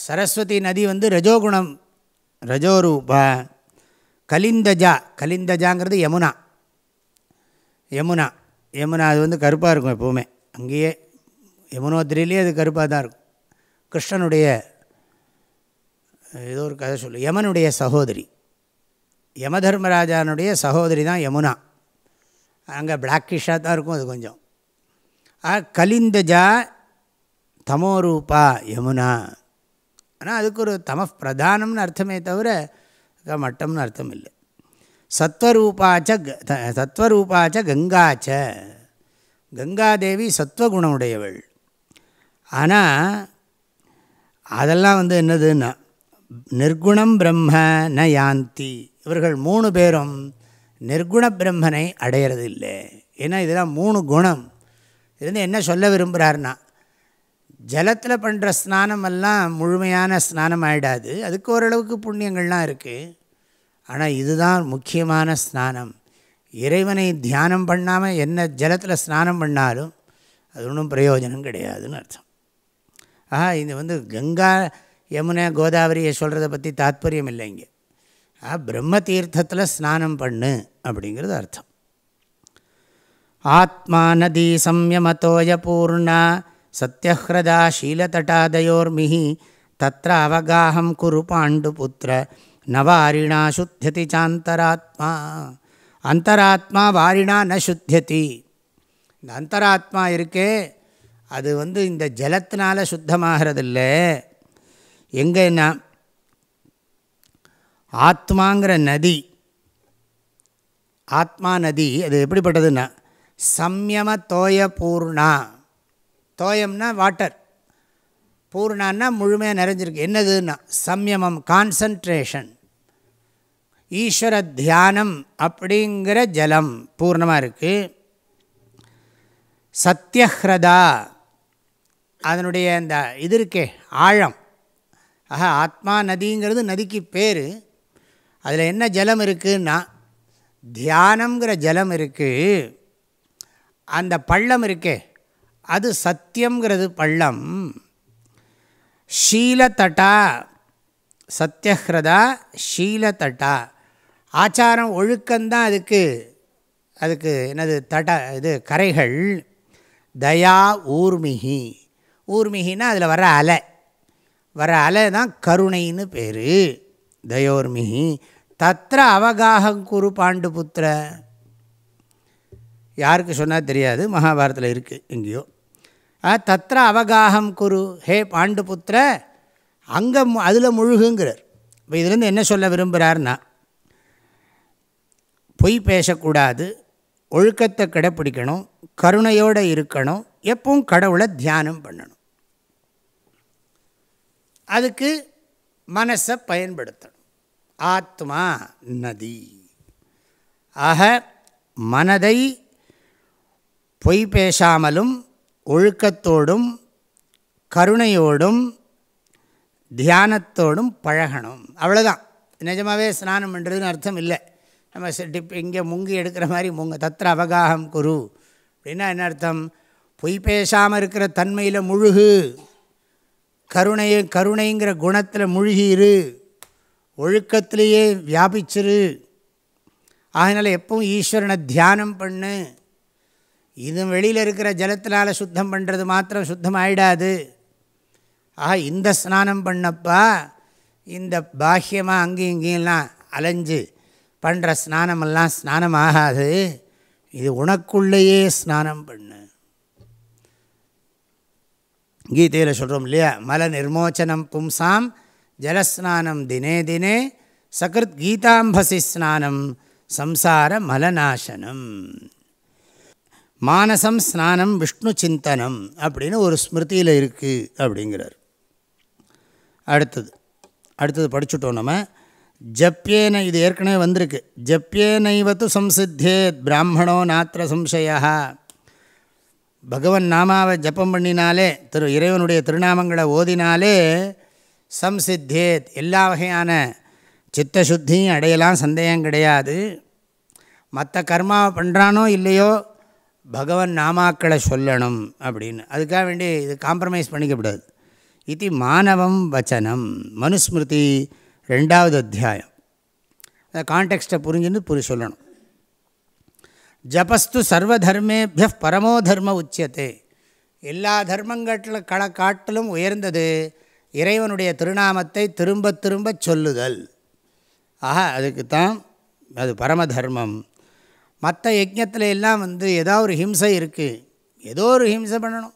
சரஸ்வதி நதி வந்து ரஜோகுணம் ரஜோரூபா கலிந்தஜா கலிந்தஜாங்கிறது யமுனா. யமுனா யமுனா அது வந்து கருப்பாக இருக்கும் எப்போவுமே. அங்கேயே யமுனோத்திரிலேயே அது கருப்பாக தான் இருக்கும். கிருஷ்ணனுடைய ஏதோ ஒரு கதை சொல்லு யமனுடைய சகோதரி. யமதர்மராஜானுடைய சகோதரி தான் யமுனா. அங்கே பிளாக்கிஷாக தான் இருக்கும் அது கொஞ்சம். கலிந்தஜா தமோரூபா யமுனா. ஆனால் அதுக்கு ஒரு தம பிரதானம்னு அர்த்தமே தவிர மட்டம்னு அர்த்தம் இல்லை சத்வரூபாச்ச சத்வரூபாச்ச கங்காச்ச. கங்காதேவி சத்வகுணமுடையவள். ஆனால் அதெல்லாம் வந்து என்னதுன்னா நிர்குணம் பிரம்ம ந யாந்தி. இவர்கள் மூணு பேரும் நிர்குண பிரம்மனை அடையிறது இல்லை ஏன்னா இதெல்லாம் மூணு குணம். இருந்து என்ன சொல்ல விரும்புகிறாருன்னா ஜலத்தில் பண்ணுற ஸ்நானமெல்லாம் முழுமையான ஸ்நானம் ஆகிடாது அதுக்கு ஓரளவுக்கு புண்ணியங்கள்லாம் இருக்குது ஆனால் இதுதான் முக்கியமான ஸ்நானம். இறைவனை தியானம் பண்ணாமல் என்ன ஜலத்தில் ஸ்நானம் பண்ணாலும் அது ஒன்றும் பிரயோஜனம் கிடையாதுன்னு அர்த்தம். ஆஹா இது வந்து கங்கா யமுனை கோதாவரியை சொல்கிறத பற்றி தாத்பரியம் இல்லை இங்கே. ஆ பிரம்ம தீர்த்தத்தில் ஸ்நானம் பண்ணு அப்படிங்கிறது அர்த்தம். ஆத்மா நதி சம்யமத்தோய பூர்ணா சத்யஹ்ரதா ஷீலதட்டாதயோர்மிஹி தத்திர அவகாஹம் குரு பாண்டுபுத்திர நவாரிணா சுத்தியதி சாந்தராத்மா. அந்தராத்மா வாரிணா ந சுத்தியதி. இந்த அந்தராத்மா இருக்கே அது வந்து இந்த ஜலத்தினால சுத்தமாகிறதில்ல. எங்கன்னா ஆத்மாங்கிற நதி ஆத்மா நதி அது எப்படிப்பட்டதுன்னா சம்யம தோய பூர்ணா தோயம்னா வாட்டர். பூர்ணான்னா முழுமையாக நிறைஞ்சிருக்கு. என்னதுன்னா? சம்யமம் கான்சன்ட்ரேஷன் ஈஸ்வர தியானம் அப்படிங்கிற ஜலம் பூர்ணமாக இருக்குது சத்தியஹ்ரதா அதனுடைய அந்த இது இருக்கே ஆழம். ஆஹா ஆத்மா நதிங்கிறது நதிக்கு பேர். அதில் என்ன ஜலம் இருக்குன்னா தியானங்கிற ஜலம் இருக்குது அந்த பள்ளம் இருக்கே அது சத்தியங்கிறது பள்ளம். ஷீலத்தட்டா சத்தியஹ்ரதா ஷீலத்தட்டா ஆச்சாரம் ஒழுக்கந்தான் அதுக்கு அதுக்கு என்னது தட இது கரைகள். தயா ஊர்மிகி. ஊர்மிகின்னா அதில் வர அலை. வர அலை தான் கருணைன்னு பேர். தயோர்மிகி. தத்திர அவகாகங்குரு பாண்டுபுத்திர. யாருக்கு சொன்னால் தெரியாது மகாபாரத்தில் இருக்குது எங்கேயோ. தத்திர அவகாகம் குரு. ஹே பாண்டுபுத்திர அங்கே அதில் முழுகுங்கிறார். இப்போ இதுலேருந்து என்ன சொல்ல விரும்புகிறார்னா பொய் பேசக்கூடாது ஒழுக்கத்தை கடைப்பிடிக்கணும் கருணையோடு இருக்கணும் எப்பவும் கடவுளை தியானம் பண்ணணும். அதுக்கு மனசை பயன்படுத்தணும். ஆத்மா நதி. ஆக மனதை பொய் பேசாமலும் ஒழுக்கத்தோடும் கருணையோடும் தியானத்தோடும் பழகணும். அவ்வளோதான் நிஜமாகவே ஸ்நானம் பண்ணுறதுன்னு அர்த்தம் இல்லை. நம்ம டிப் இங்கே முங்கி எடுக்கிற மாதிரி முங்க தத்திர அவகாகம் குரு. அப்படின்னா என்ன அர்த்தம்? பொய் பேசாமல் இருக்கிற தன்மையில் முழுகு. கருணையை கருணைங்கிற குணத்தில் முழுகிரு ஒழுக்கத்திலேயே வியாபிச்சிரு. அதனால் எப்பவும் ஈஸ்வரனை தியானம் பண்ணு. இது வெளியில் இருக்கிற ஜலத்தினால் சுத்தம் பண்ணுறது மாத்திரம் சுத்தம் ஆகிடாது ஆஹா இந்த ஸ்நானம் பண்ணப்பா இந்த பாஹ்யமாக அங்கேயும் இங்கேயெல்லாம் அலைஞ்சு பண்ணுற ஸ்நானமெல்லாம் ஸ்நானம் ஆகாது இது உனக்குள்ளேயே ஸ்நானம் பண்ணு. கீதையில் சொல்கிறோம் இல்லையா? மல நிர்மோச்சனம் பும்சாம் ஜலஸ்நானம் தினே தினே சகிருத் கீதாம்பசி ஸ்நானம் சம்சார மலநாசனம். மானசம் ஸ்நானம் விஷ்ணு சிந்தனம் அப்படின்னு ஒரு ஸ்மிருதியில் இருக்குது அப்படிங்கிறார். அடுத்தது அடுத்தது படிச்சுட்டோம் நம்ம. ஜப்பியேன இது ஏற்கனவே வந்திருக்கு. ஜப்பியேனைவத்து சம்சித்தேத் பிராமணோ நாத்திர சம்சயா. பகவன் நாமாவை ஜப்பம் பண்ணினாலே திரு இறைவனுடைய திருநாமங்களை ஓதினாலே சம்சித்தேத் எல்லா வகையான சித்தசுத்தியும் அடையலாம் சந்தேகம் கிடையாது. மற்ற கர்மாவை பண்ணுறானோ இல்லையோ பகவன் நாமாக்களை சொல்லணும் அப்படின்னு. அதுக்காக வேண்டி இது காம்ப்ரமைஸ் பண்ணிக்கப்படாது இது மாணவம் வச்சனம். மனுஸ்மிருதி ரெண்டாவது அத்தியாயம். அந்த கான்டெக்ஸ்ட்டை புரிஞ்சுன்னு புரி சொல்லணும். ஜபஸ்து சர்வதர்மேபிய பரமோ தர்ம உச்சியத்தை எல்லா தர்மங்கட்டில் கள காட்டிலும் உயர்ந்தது. இறைவனுடைய திருநாமத்தை திரும்ப திரும்ப சொல்லுதல். ஆஹா அதுக்கு தான் அது பரம தர்மம். மற்ற யஜ்யத்தில் எல்லாம் வந்து ஏதோ ஒரு ஹிம்சை இருக்குது ஏதோ ஒரு ஹிம்சை பண்ணணும்.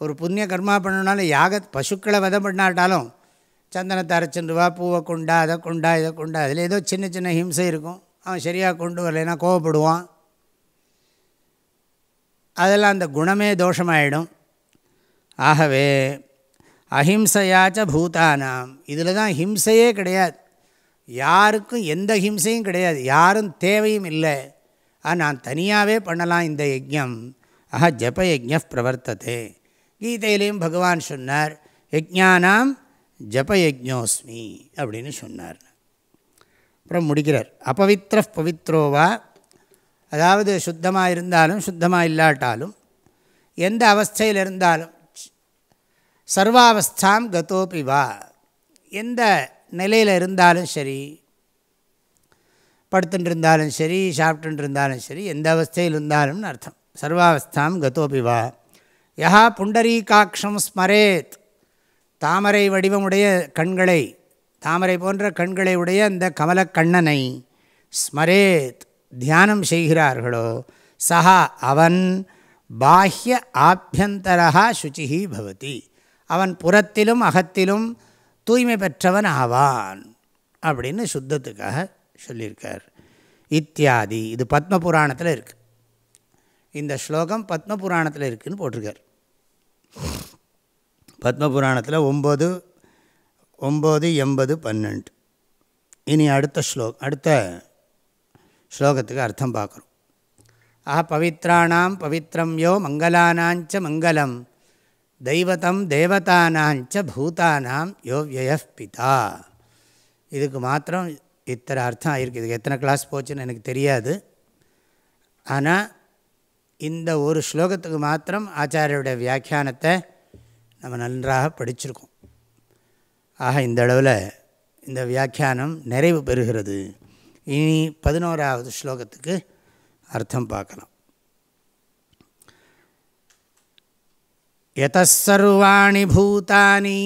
ஒரு புண்ணிய கர்மா பண்ணணுனாலும் யாக பசுக்களை வதம் பண்ணாட்டாலும் சந்தனத்தை அரைச்சிட்டு வா பூவை கொண்டா அதை கொண்டா இதை கொண்டா அதில் ஏதோ சின்ன சின்ன ஹிம்சை இருக்கும். அவன் சரியாக கொண்டு வரலைன்னா கோவப்படுவான். அதெல்லாம் அந்த குணமே தோஷமாயிடும். ஆகவே அஹிம்சையாச்ச பூதானாம். இதில் தான் ஹிம்சையே கிடையாது. யாருக்கும் எந்த ஹிம்சையும் கிடையாது. யாரும் தேவையும் இல்லை. நான் தனியாகவே பண்ணலாம் இந்த யஜ்யம். ஆஹா ஜப யஜ்ய பிரவர்த்ததே. கீதையிலையும் பகவான் சொன்னார் யஜ்ஞானாம் ஜபயஜோஸ்மி அப்படின்னு சொன்னார். அப்புறம் முடிக்கிறார். அபவித்ர பவித்ரோவா அதாவது சுத்தமாக இருந்தாலும் சுத்தமாக இல்லாட்டாலும் எந்த அவஸ்தையில் இருந்தாலும் சர்வாவஸ்தாம் கதோபி வா. எந்த நிலையில் இருந்தாலும் சரி படுத்துட்டு இருந்தாலும் சரி சாப்பிட்டு இருந்தாலும் சரி எந்த அவஸ்தையில் இருந்தாலும்னு அர்த்தம். சர்வாவஸ்தாம் கதோபி வா. யஹா புண்டரீகாட்சம் ஸ்மரேத். தாமரை வடிவமுடைய கண்களை தாமரை போன்ற கண்களை உடைய அந்த கமலக்கண்ணனை ஸ்மரேத் தியானம் செய்கிறார்களோ சஹா அவன் பாஹ்ய ஆபியந்தரா சுச்சிஹி பவதி. அவன் புறத்திலும் அகத்திலும் தூய்மை பெற்றவன் ஆவான் அப்படின்னு சுத்தத்துக்காக சொல்லியிருக்கார். இத்தியாதி இது பத்ம புராணத்தில் இருக்குது இந்த ஸ்லோகம் பத்ம புராணத்தில் இருக்குதுன்னு போட்டிருக்கார். பத்ம புராணத்தில் ஒம்பது ஒம்பது எண்பது பன்னெண்டு. இனி அடுத்த ஸ்லோ அடுத்த ஸ்லோகத்துக்கு அர்த்தம் பார்க்குறோம் ஆஹா பவித்ராணாம் பவித்ரம் யோ மங்களானாஞ்ச மங்களம். தெய்வத்தம் தேவதானாஞ்ச பூதானாம் யோவிய பிதா. இதுக்கு மாத்திரம் இத்தனை அர்த்தம் ஆகிருக்கு இதுக்கு எத்தனை கிளாஸ் போச்சுன்னு எனக்கு தெரியாது. ஆனால் இந்த ஒரு ஸ்லோகத்துக்கு மாத்திரம் ஆச்சாரியருடைய வியாக்கியானத்தை நம்ம நன்றாக படிச்சிருக்கோம். ஆக இந்த அளவில் இந்த வியாக்கியானம் நிறைவு பெறுகிறது. இனி பதினோராவது ஸ்லோகத்துக்கு அர்த்தம் பார்க்கலாம். यतःसर्वाणि भूतानि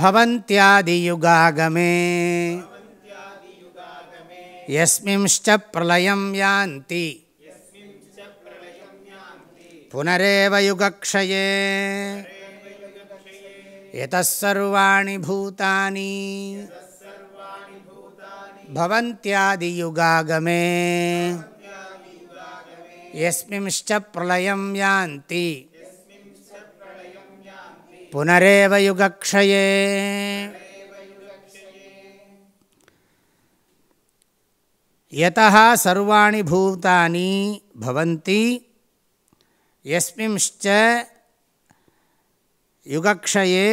भवन्त्यादियुगागमे यस्मिंश्च प्रलयं यान्ति पुनरेव युगक्षये यतः सर्वाणि भूतानि भवन्त्यादियुगागमे எஸ்மிம்ஷ்ட பிரளயம் யாந்தி. புனரேவ யுகக்ஷயே. யதா சர்வாணி பூதானி பவந்தி எஸ்மிம்ஷ்ச யுகக்ஷயே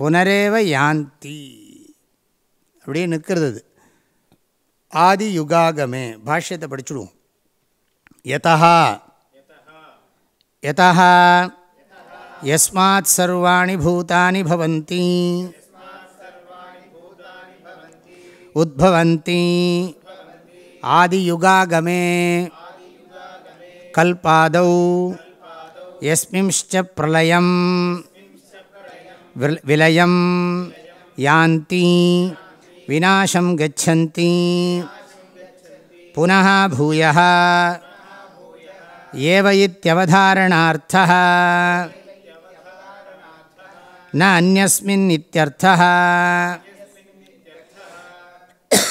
புனரேவ யாந்தி. அப்படியே நிற்கிறது ஆதி யுகாகமே பாஷ்யத்தை படிச்சுடுவோம். யதா யதா யஸ்மாத் சர்வாணி பூதானி பவந்தி உத்பவந்தி ஆதியுகாகமே கல்பாதௌ எஸ்மிம்ச்ச பிரளயம் விலயம் யாந்தி விநாசம் கச்சந்தி புனः भूयः। ஏவ இத்தியவதாரணார்த்தா ந அந்யஸ்மின் இத்தியர்த்தா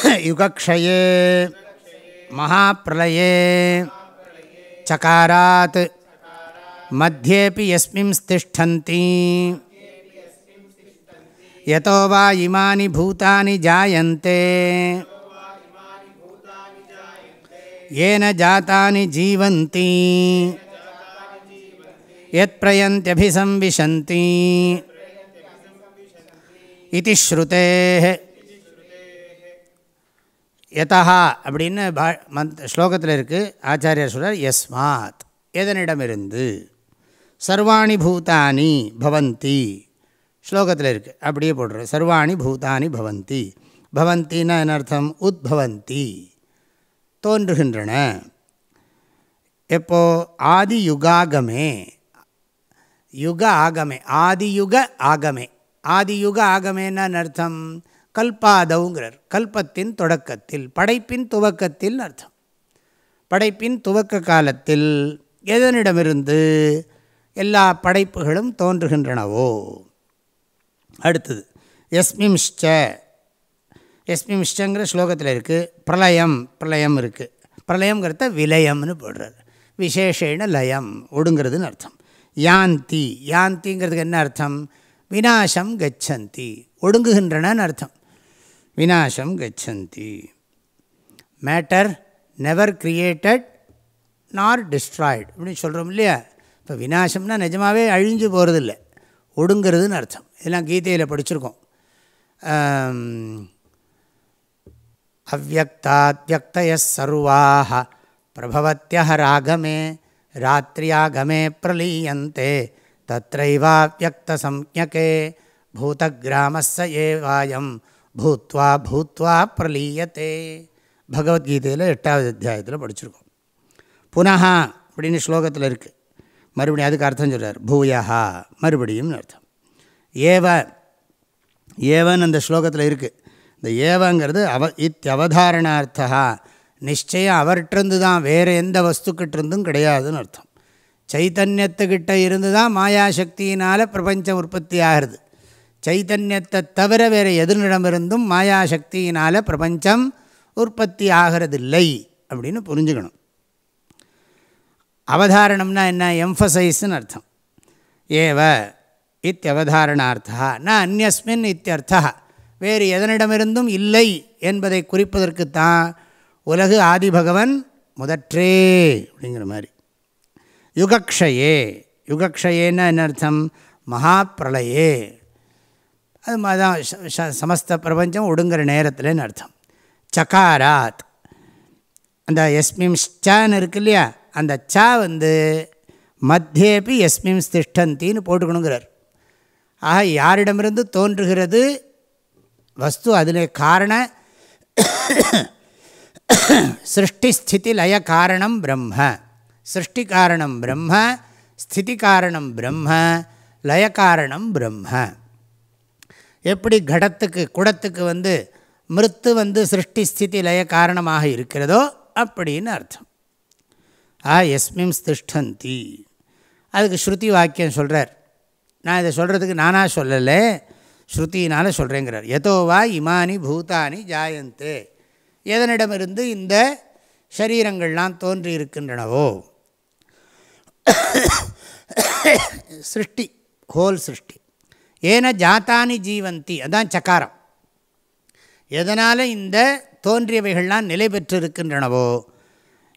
யுகக்ஷயே. மகாப்பிரளயே. சகாராத். மத்தியேபி எஸ்மின் ஸ்திஷ்டந்தி. யதோ வா இமானி பூதானி ஜாயந்தே. येन जातानि जीवन्ति यत्प्रयन्त्यभिसंविशन्ति இது ஸ்ருதேः யதா அப்படின்னு பா மந்த் ஸ்லோகத்தில் இருக்குது ஆச்சாரியர் சொல்கிறார் யஸ்மாத் எதனிடமிருந்து சர்வாணி பூதானி பவந்தி ஸ்லோகத்தில் இருக்குது அப்படியே போடுறேன் சர்வாணி பூதானி பவந்தி பவந்தின்னா என்ன அர்த்தம் உத்பவந்தி தோன்றுகின்றன. எப்போ? ஆதி யுகாகமே. யுக ஆகமே. ஆதியுக ஆகமே. ஆதியுக ஆகமேன்னு அர்த்தம்? கல்பாதவுங்கிறார். கல்பத்தின் தொடக்கத்தில் படைப்பின் துவக்கத்தில் அர்த்தம்? படைப்பின் துவக்க காலத்தில் எதனிடமிருந்து எல்லா படைப்புகளும் தோன்றுகின்றனவோ? அடுத்தது எஸ்மிம்ஷ்ச எஸ்மிம்ஷ்டங்கிற ஸ்லோகத்தில் இருக்குது பிரளயம் பிரளயம் இருக்குது பிரளயங்கிறத விலயம்னு போடுறார். விசேஷேன லயம் ஒடுங்கிறதுன்னு அர்த்தம். யாந்தி யாந்திங்கிறதுக்கு என்ன அர்த்தம்? வினாசம் கச்சந்தி ஒடுங்குகின்றனன்னு அர்த்தம். வினாசம் கச்சந்தி. Matter never created nor destroyed அப்படின்னு சொல்கிறோம் இல்லையா? இப்போ வினாசம்னா நிஜமாகவே அழிஞ்சு போகிறதில்ல ஒடுங்கிறதுன்னு அர்த்தம். இதெல்லாம் கீதையில் படிச்சிருக்கோம். அவ்வக்தாத்யக்தய சர்வாக பிரபவத்திய ராகமே ராத்திரியாகமே பிரலீயந்தே தத்தைவாவியக்தசம்யகே பூதகிராமஸ்ஸ ஏவாயம் பூத்வா பூத்வா பிரலீயத்தே பகவத்கீதையில் எட்டாவது அத்தியாயத்தில் படிச்சிருக்கோம் புனः அப்படின்னு ஸ்லோகத்தில் இருக்குது மறுபடியும் அதுக்கு அர்த்தம் சொல்கிறார் பூயா மறுபடியும் அர்த்தம் ஏவ ஏவன் அந்த ஸ்லோகத்தில் இருக்குது இந்த ஏவங்கிறது அவ இத்தியவதாரணார்த்தா நிச்சயம் அவர்கிட்டருந்து தான் வேறு எந்த வஸ்துக்கிட்டிருந்தும் கிடையாதுன்னு அர்த்தம். சைத்தன்யத்துக்கிட்ட இருந்து தான் மாயாசக்தியினால் பிரபஞ்சம் உற்பத்தி ஆகிறது. சைத்தன்யத்தை தவிர வேறு எதிரிடமிருந்தும் மாயாசக்தியினால் பிரபஞ்சம் உற்பத்தி ஆகிறதில்லை அப்படின்னு புரிஞ்சுக்கணும். அவதாரணம்னா என்ன? எம்ஃபசைஸ்னு அர்த்தம். ஏவ இத்தியவதாரணார்த்தா ந அந்நஸ்மின் இத்தியர்த்தா வேறு எதனிடமிருந்தும் இல்லை என்பதை குறிப்பதற்குத்தான் உலகு ஆதிபகவன் முதற்றே அப்படிங்கிற மாதிரி. யுகக்ஷயே யுகக்ஷயேன்னா என்ன அர்த்தம்? மகாப்பிரளயே. அது மாதிரி தான் ச- சமஸ்த பிரபஞ்சம் ஒடுங்குற நேரத்தில்னு அர்த்தம். சகாராத். அந்த எஸ்மிம் சான்னு இருக்கு இல்லையா? அந்த சா வந்து மத்தியேபி எஸ்மிம் திஷ்டந்தின்னு போட்டுக்கணுங்கிறார். ஆக யாரிடமிருந்து தோன்றுகிறது? வஸ்து அதில் காரண சிருஷ்டி ஸ்திதி லய காரணம் பிரம்ம சிருஷ்டி காரணம் பிரம்ம ஸ்திதி காரணம் பிரம்ம லய காரணம் பிரம்ம எப்படி கடத்துக்கு குடத்துக்கு வந்து மிருத்து வந்து சிருஷ்டி ஸ்திதி லய காரணமாக இருக்கிறதோ அப்படின்னு அர்த்தம் ஆ எஸ்மிம் ஸ்திஷ்டந்தி அதுக்கு ஸ்ருதி வாக்கியம் சொல்கிறார் நான் இதை சொல்கிறதுக்கு நானாக சொல்லலை ஸ்ருதியினால் சொல்கிறேங்கிறார் எதோவா இமானி பூதானி ஜாயந்தே எதனிடமிருந்து இந்த சரீரங்கள்லாம் தோன்றி இருக்கின்றனவோ சிருஷ்டி ஹோல் சிருஷ்டி. ஏன ஜாத்தானி ஜீவந்தி அதான் சக்காரம். எதனால் இந்த தோன்றியவைகள்லாம் நிலை பெற்றிருக்கின்றனவோ?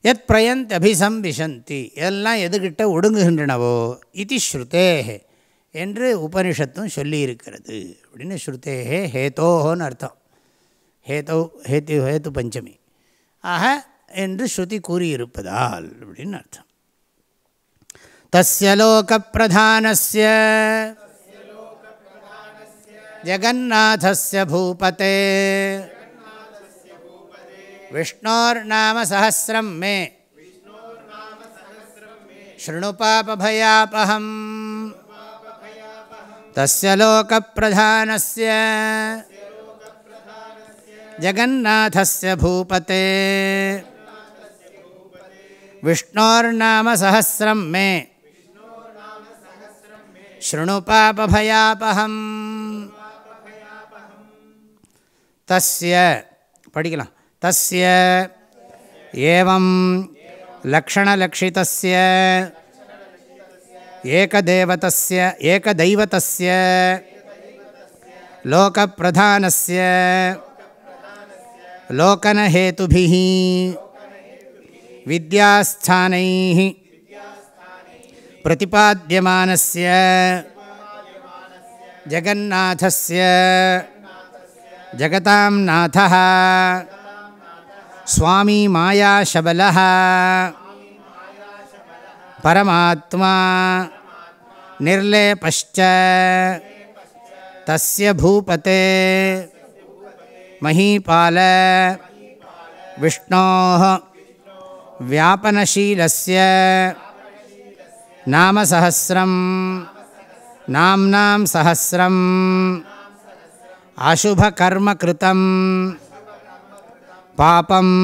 எத் பிரயந்த் அபிசம்பிஷந்தி எல்லாம் எதுகிட்ட ஒடுங்குகின்றனவோ? இது ஸ்ருதே என்று உபனிஷத்தும் சொல்லியிருக்கிறது அப்படின்னு ஸ்ருதேஹே ஹேதோஹோன்னு அர்த்தம் ஹேதோ ஹேத்து ஹேத்து பஞ்சமி ஆக என்று ஸ்ருதி கூறியிருப்பதால் அப்படின்னு அர்த்தம் தஸ்ய லோகப்பிரதானஸ்ய ஜகநாதஸ்ய பூபதே विष्णोर्नाम सहस्रं मे शृणुपापभयापहम् तस्य लोकप्रधानस्य। जगन्नाथस्य भूपते। विष्णोर्नाम सहस्रं मे। शृणु पापभयापहं तस्य पठिकिल। तस्य एवं एकदेवतस्य एकदैवतस्य लोकप्रधानस्य लोकनहेतुभिः विद्यास्थानैः प्रतिपाद्यमानस्य जगन्नाथस्य जगतां नाथः स्वामी मायाशबलः பரமாத்மா நிர்லேபஷ்ச தஸ்ய பூபதே மஹீபால விஷ்ணோ வியாபனசீலஸ்ய நாமசஹசிரம் நாம்னாம் சஹசிரம் அசுபகர்மகிருத்தம் பாபம்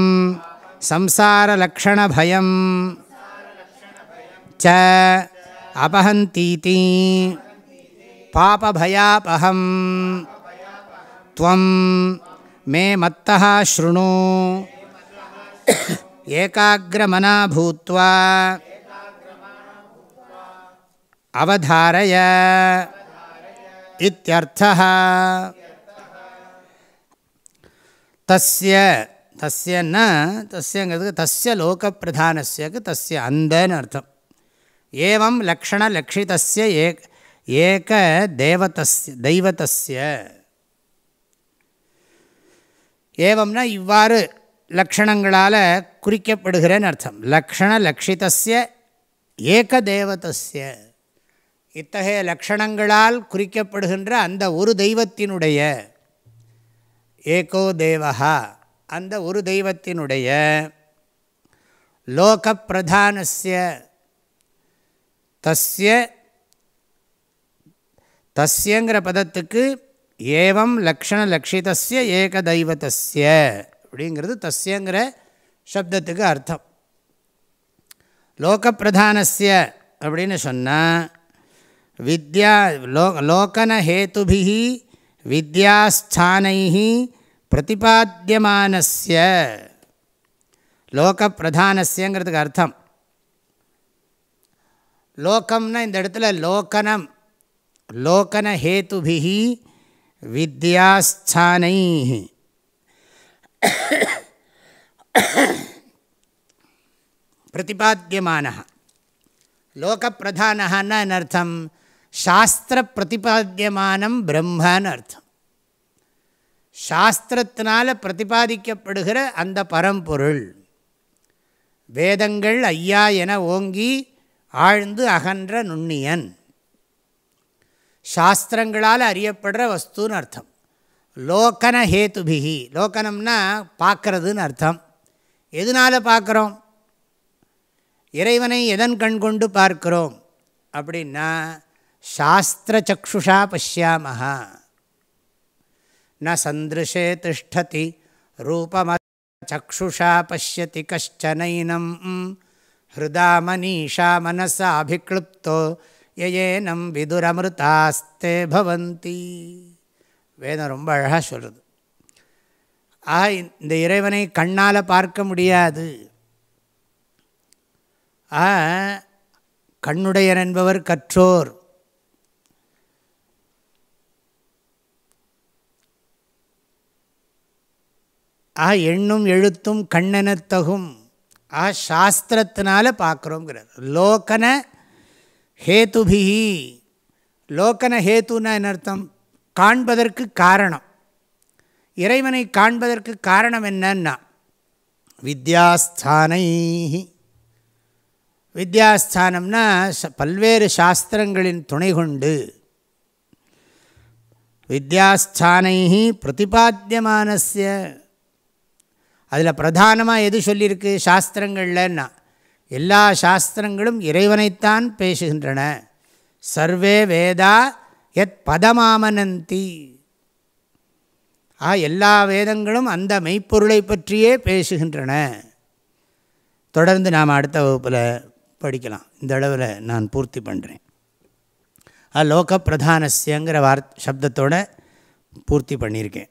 சம்சாரலக்ஷணபயம் च अपहन्तीति पापभयापहं त्वं मे मत्तः शृणु एकाग्रमना भूत्वा अवधारय इत्यर्थः தஸ்ய தஸ்ய ந தஸ்யங்கிறதுக்கு தஸ்ய லோகப்பிரதானஸ்யக்கு தஸ்ய அந்தன்னு அர்த்தம் ஏவம் லக்ஷண லக்ஷிதஸ்ய ஏக் ஏக தேவதஸ்ய தெய்வத்தஸ்ய ஏவம்னா இவ்வாறு லக்ஷணங்களால் குறிக்கப்படுகிறேன்னு அர்த்தம். லக்ஷண லக்ஷிதஸ்ய ஏக தேவதஸ்ய. இத்தகைய லக்ஷணங்களால் குறிக்கப்படுகின்ற அந்த ஒரு தெய்வத்தினுடைய ஏகோ தேவஹா அந்த ஒரு தெய்வத்தினுடைய லோக பிரதானஸ்ய தஸ்ய தஸ்யங்கிற பதத்துக்கு ஏவம் லக்ஷண லக்ஷிதஸ்ய ஏக தெய்வத்தஸ்ய அப்படிங்கிறது தஸ்யங்கிற சப்தத்துக்கு அர்த்தம். லோகப்பிரதானஸ்ய அப்படின்னு சொன்னால் வித்யா லோ லோகன லோகனஹேதுபி வித்யாஸ்தானை பிரதிபாத்தியமானஸ்ய. லோகப்பிரதானஸ்யங்கிறதுக்கு அர்த்தம். லோகம்னா இந்த இடத்துல லோக்கனம் லோகனஹேதுபி வித்யாஸ்தானை பிரதிபாத்தியமான லோகப்பிரதானஹான்னா என்ன அர்த்தம்? சாஸ்திர பிரதிபாத்தியமானம் பிரம்மன்னு அர்த்தம். சாஸ்திரத்தினால் பிரதிபாதிக்கப்படுகிற அந்த பரம்பொருள். வேதங்கள் ஐயா என ஓங்கி ஆழ்ந்து அகன்ற நுண்ணியன். சாஸ்திரங்களால் அறியப்படுற வஸ்துன்னு அர்த்தம். லோக்கன ஹேத்துபிகி லோக்கனம்னா பார்க்கறதுன்னு அர்த்தம். எதனால் பார்க்குறோம்? இறைவனை எதன் கண் கொண்டு பார்க்கிறோம்? அப்படின்னா சாஸ்திர சக்ஷுஷா பசியாமஹா ந சந்திருஷே திஷ்டதி. ரூபம சக்ஷுஷா பசியதி கஷ்டனைனம் ஹிருதா மனிஷா மனசா அபிக்ளுப்தோ யயேனம் விதுரமிருதாஸ்தே பவந்தி வேதம் ரொம்ப அழகாக சொல்கிறது ஆக இந்த இறைவனை கண்ணால் பார்க்க முடியாது. ஆ கண்ணுடையர் என்பவர் கற்றோர். ஆ எண்ணும் எழுத்தும் கண்ணெனத்தகும். ஆ சாஸ்திரத்தினால பார்க்குறோங்கிறார் லோக்கன ஹேத்துபிஹி லோக்கன ஹேத்துன்னா என்ன அர்த்தம்? காண்பதற்கு காரணம். இறைவனை காண்பதற்கு காரணம் என்னன்னா வித்யாஸ்தானை வித்யாஸ்தானம்னா பல்வேறு சாஸ்திரங்களின் துணை கொண்டு வித்யாஸ்தானை பிரதிபாத்தியமானஸ்ய அதில் பிரதானமாக எது சொல்லியிருக்கு? சாஸ்திரங்கள்லன்னா எல்லா சாஸ்திரங்களும் இறைவனைத்தான் பேசுகின்றன. சர்வே வேதா எத் பதமாமனந்தி. ஆ எல்லா வேதங்களும் அந்த மெய்ப்பொருளை பற்றியே பேசுகின்றன. தொடர்ந்து நாம் அடுத்த வகுப்பில் படிக்கலாம். இந்த அளவில் நான் பூர்த்தி பண்ணுறேன் லோக பிரதானஸ்யங்கிற வார்த் சப்தத்தோடு பூர்த்தி பண்ணியிருக்கேன்.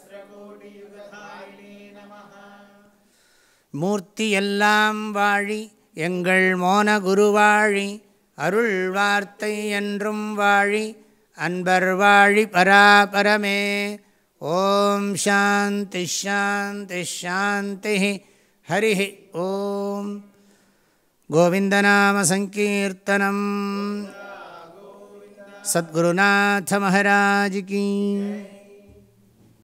மூர்த்தி எல்லாம் வாழி எங்கள் மோன குருவாழி அருள் வார்த்தை என்றும் வாழி அன்பர் வாழி பராபரமே ஓம் சாந்தி ஷாந்தி ஷாந்தி ஹரி ஓம். கோவிந்தநாமசங்கீர்த்தனம் சத்குருநாத மகாராஜ்